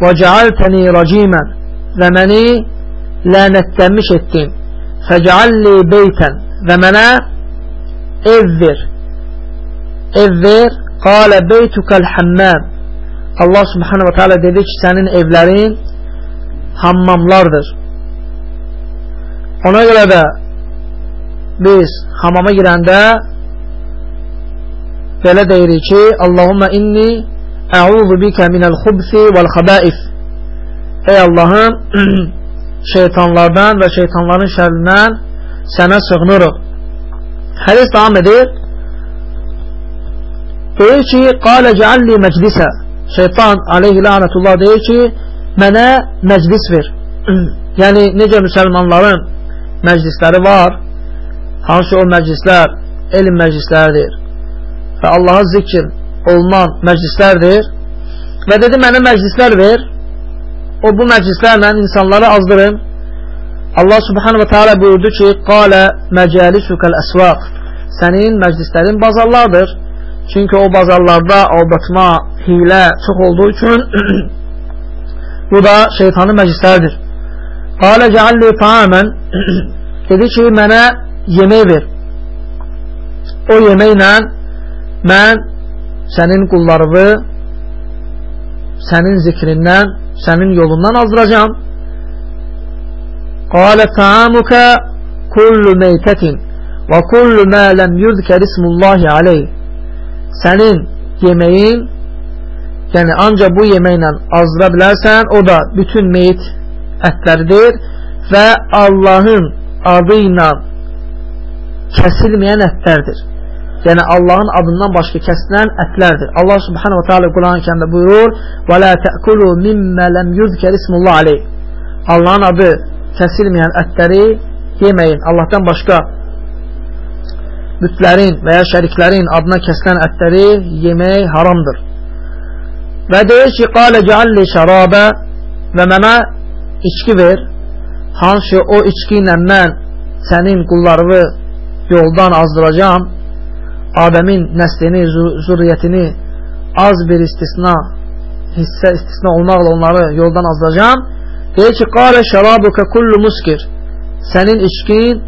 və cəaltəni racimən və məni lənətlənmiş etdin. Fəcəalli beytən və mənə ev ver. Ev ver. Qalə beytukəl həmməm. Allah subhanahu wa ta'ala dedi ki, sənin evlərin hammamlardır. Ona görə də biz hamama girəndə belə deyirik ki, Allahumma inni əuzu bikə minəl xubsi vəl xəbəif Ey Allahım şeytanlardan və şeytanların şərrindən sənə sığınırıq. Hədis davam edir. Deyir ki, qalə cəalli məclisə. Şeytan aleyhi lənətullah deyir ki, mənə məclis ver. yəni, necə müsəlmanların məclisləri var, hansı o məclislər elm məclisləridir və Allaha zikr olunan məclislərdir və dedi, mənə məclislər ver, o bu məclislərlə insanları azdırın. Allah subhanahu wa ta'ala buyurdu ki, qalə məcəlisukəl əsvaq sənin məclislərin bazarlardır. Çünki o bazarlarda aldatma, hilə çox olduğu üçün bu da şeytanın məclisləridir. Qalə cəalli taamən dedi ki, mənə yemək ver. O yeməklə mən sənin qullarını sənin zikrindən, sənin yolundan azdıracam. Qalə taamuka kullu meytətin və kullu mə ləm yuzkər ismullahi aleyh. Sənin yeməyin, yəni ancaq bu yeməklə azdıra bilərsən, o da bütün meyit ətləridir və Allahın adı ilə kəsilməyən ətlərdir. Yəni Allahın adından başqa kəsilən ətlərdir. Allah subhanahu ta'ala Quran-ı kərimdə buyurur: "Və la ta'kulu mimma lam yuzkar ismullah alayh." Allahın adı kəsilməyən ətləri yeməyin. Allahdan başqa bütlərin və ya şəriklərin adına kəsilən ətləri yemək haramdır. Və deyir ki, qalə cealli şərabə və mənə içki ver, hansı o içki ilə mən sənin qullarını yoldan azdıracam, Adəmin nəslini, zürriyyətini az bir istisna, hissə istisna olmaqla onları yoldan azdıracam. Deyir ki, qalə şərabuka kullu muskir, sənin içkin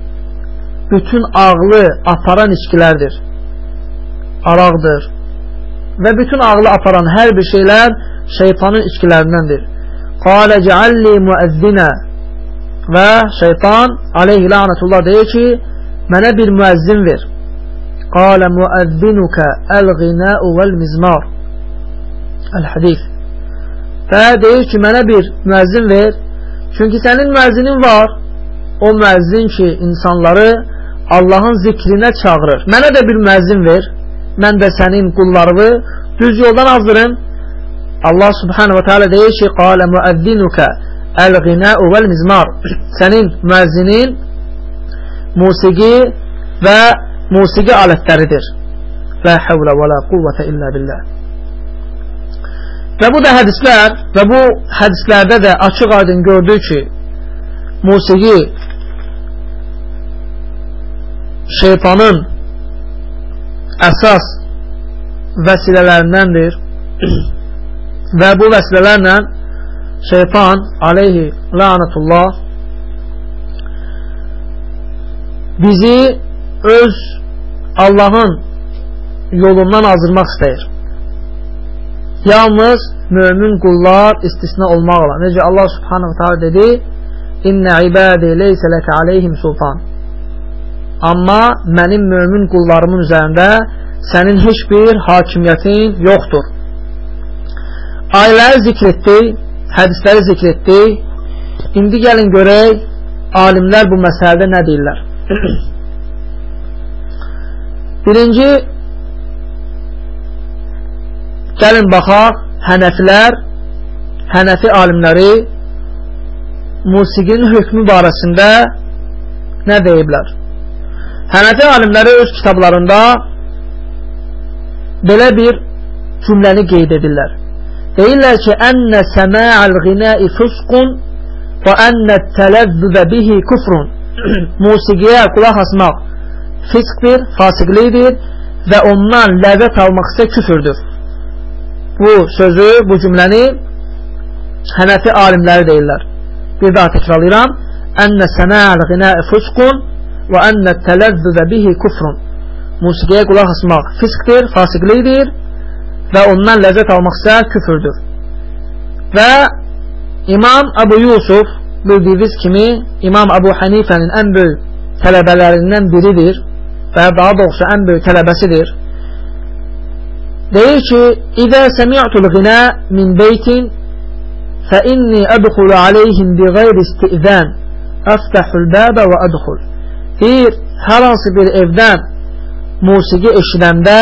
bütün ağlı aparan içkilərdir. Araqdır. Və bütün ağlı aparan hər bir şeylər şeytanın içkilərindəndir. Qalə cealli müəzzinə və şeytan aleyhi lənətullah deyir ki, mənə bir müəzzin ver. Qalə müəzzinuka əl-ğinəu vəl-mizmar Əl-hədif Və deyir ki, mənə bir müəzzin ver. Çünki sənin müəzzinin var. O müəzzin ki, insanları Allahın zikrinə çağırır. Mənə də bir müəzzin ver. Mən də sənin qullarını düz yoldan azdırım. Allah subhanahu wa ta'ala deyir ki, qalə müəzzinuka əl-ğinəu vəl-mizmar Sənin müəzzinin musiqi və musiqi alətləridir. La havlə və la quvvətə illə billah. Və bu da hədislər və bu hədislərdə də açıq aydın gördük ki, musiqi şeytanın əsas vəsilələrindəndir və bu vəsilələrlə şeytan aleyhi lənətullah bizi öz Allahın yolundan azırmaq istəyir. Yalnız mömin qullar istisna olmaqla. Necə Allah subhanahu ta'ala dedi, İnnə ibadi leysə ləkə aleyhim sultan. Amma mənim mömin qullarımın üzərində sənin heç bir hakimiyyətin yoxdur. Ayələri zikr etdik, hədisləri zikr etdik. İndi gəlin görək, alimlər bu məsələdə nə deyirlər? Birinci, gəlin baxaq, hənəfilər, hənəfi alimləri musiqinin hökmü barəsində nə deyiblər? Hənəfi alimləri öz kitablarında belə bir cümləni qeyd edirlər. Deyirlər ki, ənnə səmə'əl ğinəi fusqun və ənnə tələzzüzə bihi kufrun. Musiqiyə qulaq asmaq fiskdir, fasiqlidir və ondan ləzzət almaq isə küfürdür. Bu sözü, bu cümləni hənəfi alimləri deyirlər. Bir daha təkrarlayıram. Ənnə səmə'əl ğinəi fusqun və ennə tələzzüzə bihi kufrun. Musiqiyə qulaq asmaq fiskdir, fasiqlikdir və ondan ləzzət almaq isə küfürdür. Və İmam Əbu Yusuf bildiyiniz kimi İmam Əbu Hanifənin ən böyük tələbələrindən biridir və daha doğrusu ən böyük tələbəsidir. Deyir ki, İzə səmi'tul qinə min beytin fə inni ədxulu aleyhim bi qeyri istiqdən əftəxul bəbə və ədxul. Deyir, hər hansı bir evdən musiqi eşidəndə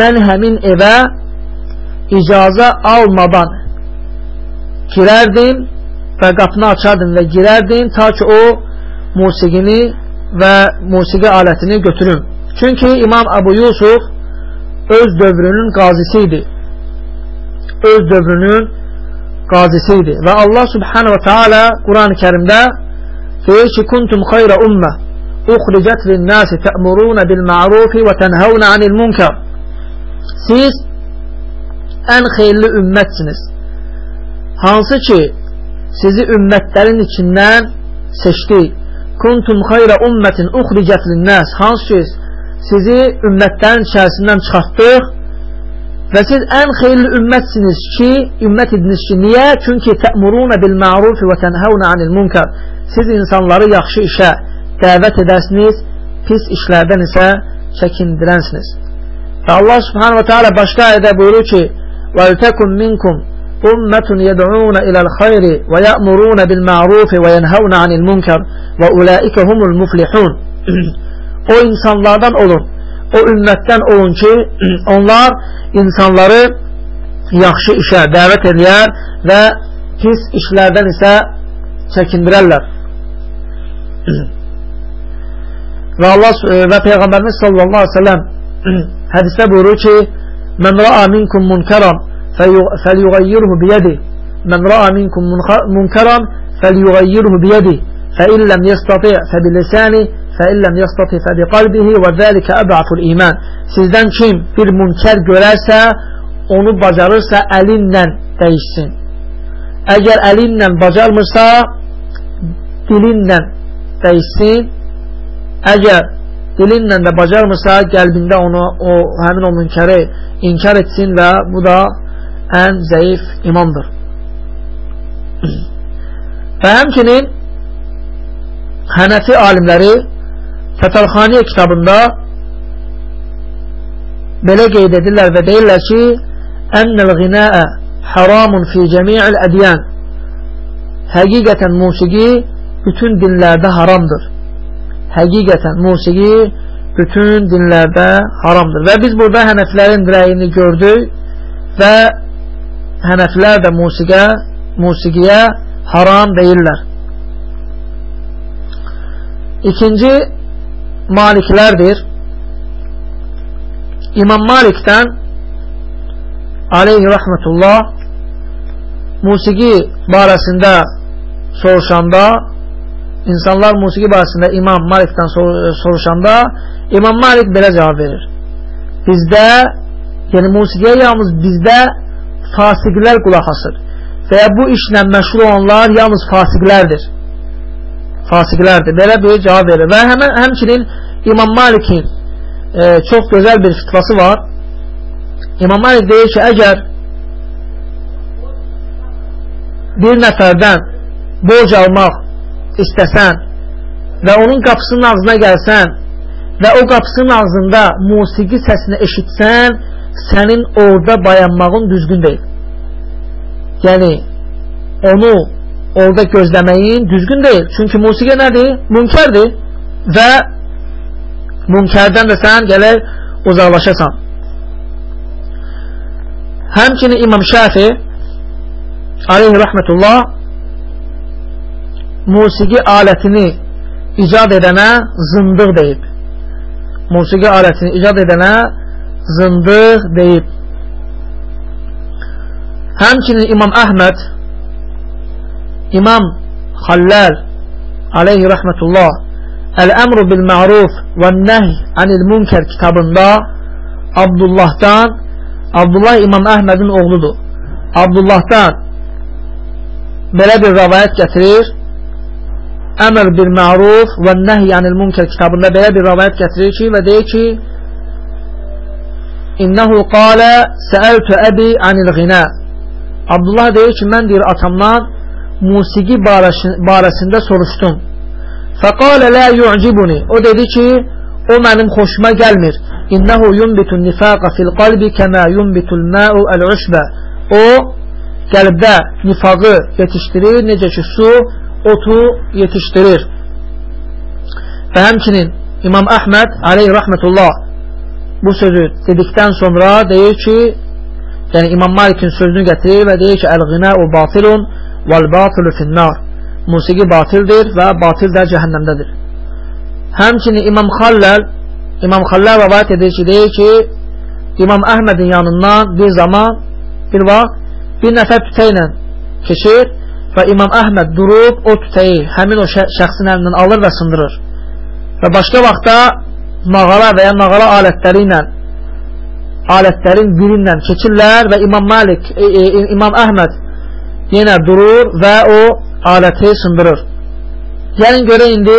mən həmin evə icazə almadan girərdim və qapını açardım və girərdim ta ki o musiqini və musiqi alətini götürüm. Çünki İmam Əbu Yusuf öz dövrünün qazisi idi. Öz dövrünün qazisi idi. Və Allah subhanahu wa ta'ala Quran-ı kərimdə deyir ki, kuntum xayrə ümmə uxricət linnəsi tə'murunə bil ma'rufi və tənhəvnə anil munkar. Siz ən xeyirli ümmətsiniz. Hansı ki, sizi ümmətlərin içindən seçdi Kuntum xayrə ümmətin uxricət linnəs. Hansı ki, sizi ümmətlərin içərisindən çıxartdıq Və siz ən xeyirli ümmətsiniz ki, ümmət idiniz ki, niyə? Çünki tə'muruna bil ma'ruf və tənhəvnə anil munkar. Siz insanları yaxşı işə dəvət edərsiniz, pis işlərdən isə çəkindirənsiniz. Və Allah subhanahu wa ta'ala başqa ayədə buyurur ki, وَلْتَكُمْ مِنْكُمْ أُمَّةٌ يَدْعُونَ إِلَى الْخَيْرِ وَيَأْمُرُونَ بِالْمَعْرُوفِ وَيَنْهَوْنَ عَنِ الْمُنْكَرِ وَأُولَٰئِكَ هُمُ الْمُفْلِحُونَ O insanlardan olun o ümmətdən olun ki, onlar insanları yaxşı işə dəvət edər və pis işlərdən isə çəkindirərlər. və Allah və Peyğəmbərimiz sallallahu əleyhi və səlləm hədisdə buyurur ki: "Men ra'a minkum munkaran فليغيره بيده من رأى منكم منكرا فليغيره بيده فإن لم يستطع فبلسانه فإن لم يستطع فبقلبه وذلك أضعف الإيمان sizden kim bir münker görerse onu bacarırsa elinle değişsin. Eğer elinle bacarmırsa dilinle değişsin. Eğer dilinle de bacarmırsa kalbinde onu o hemin o münkeri inkar etsin ve bu da ən zəif imandır. Və həmçinin Hənəfi alimləri Fətəlxaniyə kitabında belə qeyd edirlər və deyirlər ki, Ənəl qinəə haramun fi cəmi'il ədiyən Həqiqətən musiqi bütün dinlərdə haramdır. Həqiqətən musiqi bütün dinlərdə haramdır. Və biz burada hənəflərin rəyini gördük və hənəflər də musiqə, musiqiyə haram deyirlər. İkinci Maliklərdir. İmam Malikdən aleyhi rəhmətullah musiqi barəsində soruşanda insanlar musiqi barəsində İmam Malikdən soruşanda İmam Malik belə cavab verir. Bizdə yəni musiqiyə yalnız bizdə fasiqlər qulaq asır və ya bu işlə məşğul olanlar yalnız fasiqlərdir fasiqlərdir. Belə bir cavab verir. Və həmən, həmçinin İmam Malikin e, çox gözəl bir fitvası var. İmam Malik deyir ki, əgər bir nəfərdən borc almaq istəsən və onun qapısının ağzına gəlsən və o qapısının ağzında musiqi səsini eşitsən, sənin orada bayanmağın düzgün deyil. Yəni, onu orada gözləməyin düzgün deyil. Çünki musiqi nədir? Münkərdir. Və münkərdən də sən gələr uzaqlaşasan. Həmçinin İmam Şəfi aleyhi rəhmətullah musiqi alətini icad edənə zındıq deyib. Musiqi alətini icad edənə zındıq deyib. Həmçinin İmam Əhməd İmam Xallal aleyhi rəhmətullah Əl-əmru bil-ma'ruf və nəhy anil-münkər kitabında Abdullahdan Abdullah İmam Əhmədin oğludur. Abdullahdan belə bir rəvayət gətirir. Əmr bil-ma'ruf və nəhy anil-münkər kitabında belə bir rəvayət gətirir ki və deyir ki İnnehu qalə səəltü əbi anil-ğinə Abdullah deyir ki, mən deyir atamdan musiqi barəsində soruşdum. Fəqalə lə yu'cibuni. O dedi ki, o mənim xoşuma gəlmir. İnnehu yunbitun nifaqa fil qalbi kəmə yunbitul ma'u əl-uşbə. O, qəlbdə nifaqı yetişdirir, necə ki, su otu yetişdirir. Və həmçinin İmam Əhməd aleyh rəhmətullah bu sözü dedikdən sonra deyir ki, yəni İmam Malikin sözünü gətirir və deyir ki, Əl-ğinəu batilun vəl-batilu finnar. Musiqi batildir və batil də cəhənnəmdədir. Həmçinin İmam Xalləl İmam Xalləl rəvayət edir ki, deyir ki, İmam Əhmədin yanından bir zaman bir vaxt bir nəfər tütəklə keçir və İmam Əhməd durub o tütəyi həmin o şəxsin əlindən alır və sındırır. Və başqa vaxtda nağara və ya nağara alətləri ilə alətlərin biri ilə keçirlər və İmam Malik, e, e, İmam Əhməd yenə durur və o aləti sındırır. Gəlin görə indi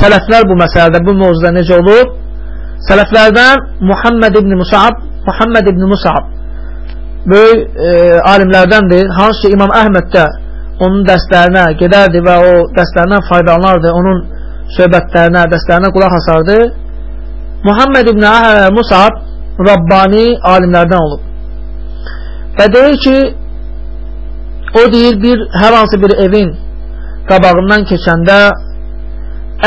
sələflər bu məsələdə, bu mövzuda necə olub? Sələflərdən Muhammed ibn Musab, Muhammed ibn Musab böyük e, alimlərdəndir. Hansı ki İmam Əhməd də onun dərslərinə gedərdi və o dərslərindən faydalanardı, onun söhbətlərinə, dərslərinə qulaq asardı. Muhammed ibn Musab Rabbani alimlərdən olub. Və deyir ki, o deyir bir, hər hansı bir evin qabağından keçəndə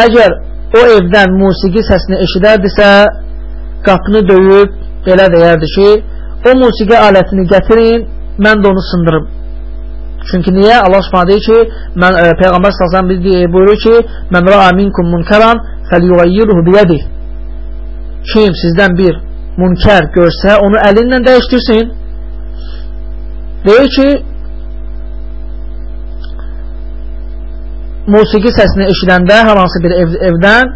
əgər o evdən musiqi səsini eşidərdisə, qapını döyüb belə deyərdi ki, o musiqi alətini gətirin, mən də onu sındırım. Çünki niyə? Allah Subhanahu deyir ki, mən e, Peyğəmbər sallallahu əleyhi buyurur ki, "Men ra'a minkum munkaran falyughayyirhu bi yadihi." Kim sizdən bir münkər görsə, onu əli ilə dəyişdirsin. Deyir ki, musiqi səsini eşidəndə hər hansı bir ev, evdən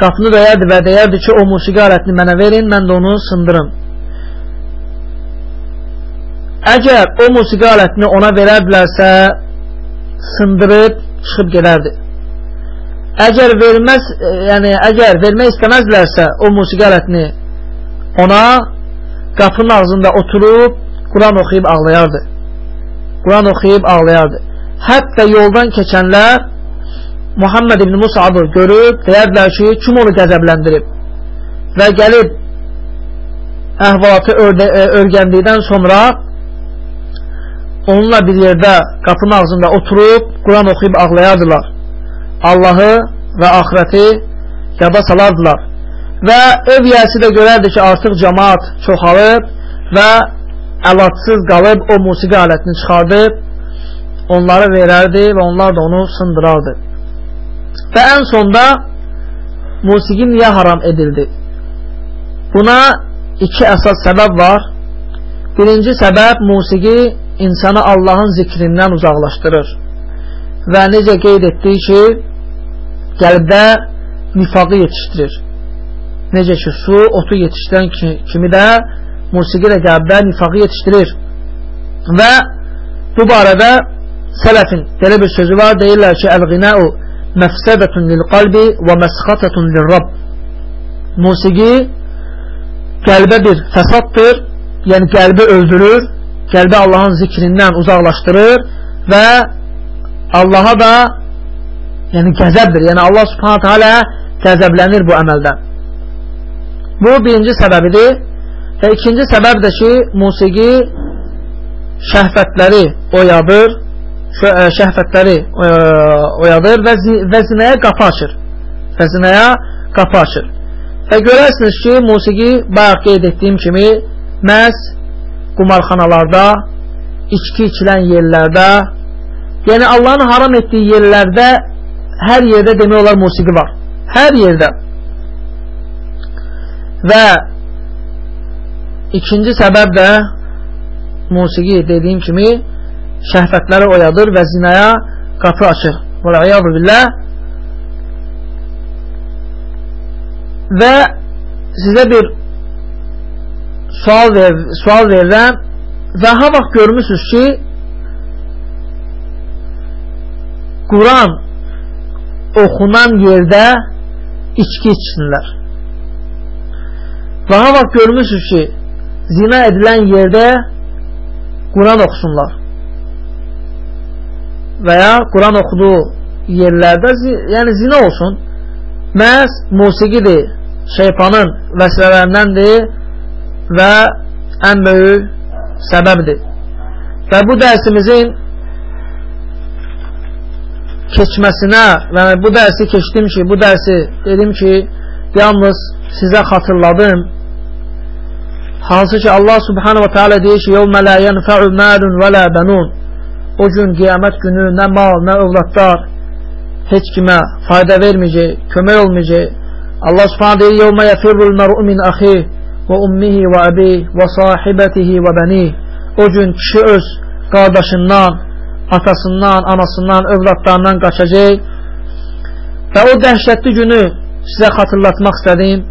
qapını döyərdi və deyərdi ki, o musiqi alətini mənə verin, mən də onu sındırım. Əgər o musiqi alətini ona verərdilərsə, sındırıb çıxıb gedərdi. Əgər verməz, e, yəni əgər vermək istəməzlərsə o musiqi alətini ona qapının ağzında oturub Quran oxuyub ağlayardı. Quran oxuyub ağlayardı. Hətta yoldan keçənlər Muhammed ibn Musabı görüb deyərdilər ki, kim onu qəzəbləndirib və gəlib əhvalatı e, örgəndikdən sonra onunla bir yerdə qapının ağzında oturub Quran oxuyub ağlayardılar. Allahı və axirəti yada salardılar. Və ev yəsi də görərdi ki, artıq cəmaat çoxalıb və əlatsız qalıb o musiqi alətini çıxardıb onları verərdi və onlar da onu sındırardı. Və ən sonda musiqi niyə haram edildi? Buna iki əsas səbəb var. Birinci səbəb musiqi insanı Allahın zikrindən uzaqlaşdırır. Və necə qeyd etdik ki, qəlbdə nifaqı yetişdirir. Necə ki, su, otu yetişdirən kimi də musiqi də qəlbdə nifaqı yetişdirir. Və bu barədə sələfin belə bir sözü var, deyirlər ki, əl-qinəu məfsədətun lil-qalbi və məsxatətun lil-rab. Musiqi qəlbə bir fəsaddır, yəni qəlbi öldürür qəlbi Allahın zikrindən uzaqlaşdırır və Allaha da yəni qəzəbdir. Yəni Allah subhanətə alə qəzəblənir bu əməldən. Bu birinci səbəbidir. Və ikinci səbəb də ki, musiqi şəhvətləri oyadır, e, şəhvətləri e, oyadır və, və zinəyə qapı açır. Və zinəyə qapı açır. Və görərsiniz ki, musiqi bayaq qeyd etdiyim kimi məhz qumarxanalarda, içki içilən yerlərdə, yəni Allahın haram etdiyi yerlərdə hər yerdə demək olar musiqi var. Hər yerdə. Və ikinci səbəb də musiqi dediyim kimi şəhvətləri oyadır və zinaya qapı açır. Vəl-iyadu billah. Və sizə bir sual, ver, sual verirəm və ha vaxt görmüşsünüz ki Quran oxunan yerdə içki içsinlər. Və ha vaxt görmüşsünüz ki zina edilən yerdə Quran oxusunlar. Və ya Quran oxuduğu yerlərdə yəni zina olsun. Məhz musiqidir, şeytanın vəsilələrindəndir və ən böyük səbəbdir. Və bu dərsimizin keçməsinə və bu dərsi keçdim ki, bu dərsi dedim ki, yalnız sizə xatırladım. Hansı ki, Allah subhanahu wa ta'ala deyir ki, يَوْمَ لَا يَنْفَعُ مَالٌ وَلَا بَنُونَ O gün qiyamət günü nə mal, nə övladlar heç kimə fayda verməyəcək, kömək olmayacaq. Allah subhanahu deyir, يَوْمَ يَفِرُّ الْمَرْءُ مِنْ أَخِيهِ وَأُمِّهِ وَأَبِيهِ وَصَاحِبَتِهِ وَبَنِيهِ O gün kişi öz qardaşından, atasından, anasından, övladlarından qaçacaq və o dəhşətli günü sizə xatırlatmaq istədim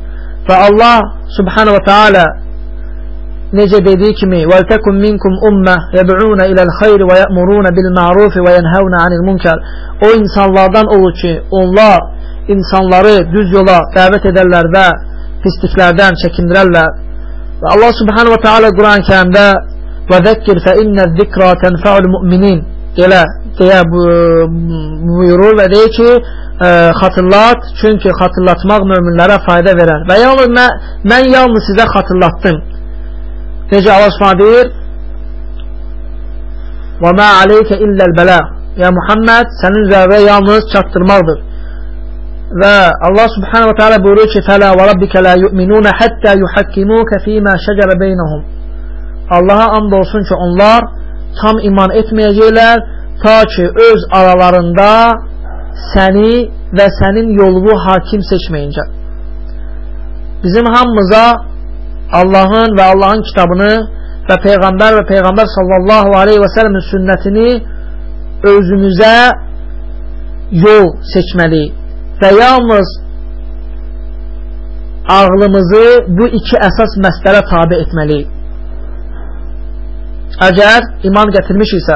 və Allah subhanahu wa ta'ala necə dediyi kimi وَلْتَكُمْ مِنْكُمْ أُمَّةً يَدْعُونَ إِلَى الْخَيْرِ وَيَأْمُرُونَ بِالْمَعْرُوفِ وَيَنْهَوْنَ عَنِ الْمُنْكَرِ O insanlardan olur ki, onlar insanları düz yola dəvət edərlər və pisliklərdən çəkindirərlər. Və Allah subhanahu wa ta'ala Quran-ı kərimdə وَذَكِّرْ فَإِنَّ الذِّكْرَى تَنْفَعُ الْمُؤْمِنِينَ elə deyə buyurur və deyir ki, ə, xatırlat, çünki xatırlatmaq möminlərə fayda verər. Və yalnız mən, mən yalnız sizə xatırlatdım. Necə Allah Subhanahu deyir: "Və ma aleyke illəl bəla." Ya Muhammed, sənin üzərində yalnız çatdırmaqdır. Və Allah Subhanahu wa Taala buyurur ki: "Fəla və rabbika la yu'minuna hatta yuhakkimuka fima şəcərə beynəhum." Allaha and olsun ki, onlar tam iman etməyəcəklər ta ki öz aralarında səni və sənin yolunu hakim seçməyincə. Bizim hamımıza Allahın və Allahın kitabını və Peyğəmbər və Peyğəmbər sallallahu aleyhi və səlləmin sünnətini özümüzə yol seçməliyik və yalnız ağlımızı bu iki əsas məsələ tabi etməliyik. Əgər iman gətirmiş isə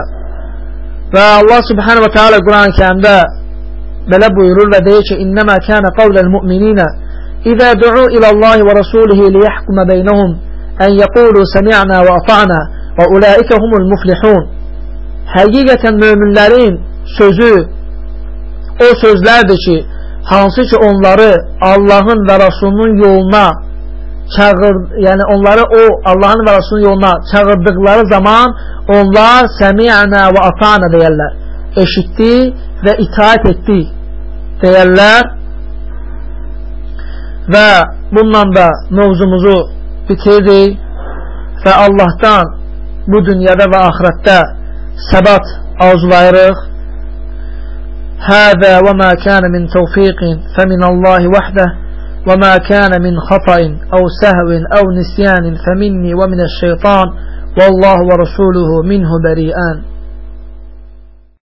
və Allah subhanahu wa ta'ala Quran-ı kərimdə belə buyurur və deyir ki, İnnəmə kənə qavləl müminə İzə du'u iləllahi və rasulihi liyəhkumə beynəhum ən yəqulu səmi'nə və ata'nə və uləikə humul muflihun. Həqiqətən möminlərin sözü o sözlərdir ki, hansı ki onları Allahın və Rasulunun yoluna çağır, yəni onları o Allahın və Rasulun yoluna çağırdıqları zaman onlar səmi'nə və ata'nə deyərlər. Eşitdi və itaat etdi deyərlər və bununla da mövzumuzu bitiririk və Allahdan bu dünyada və axirətdə səbat arzulayırıq. Həzə və mə kənə min təvfiqin fəminəllahi vəhdə وما كان من خطأ أو سهو أو نسيان فمني ومن الشيطان والله ورسوله منه بريئان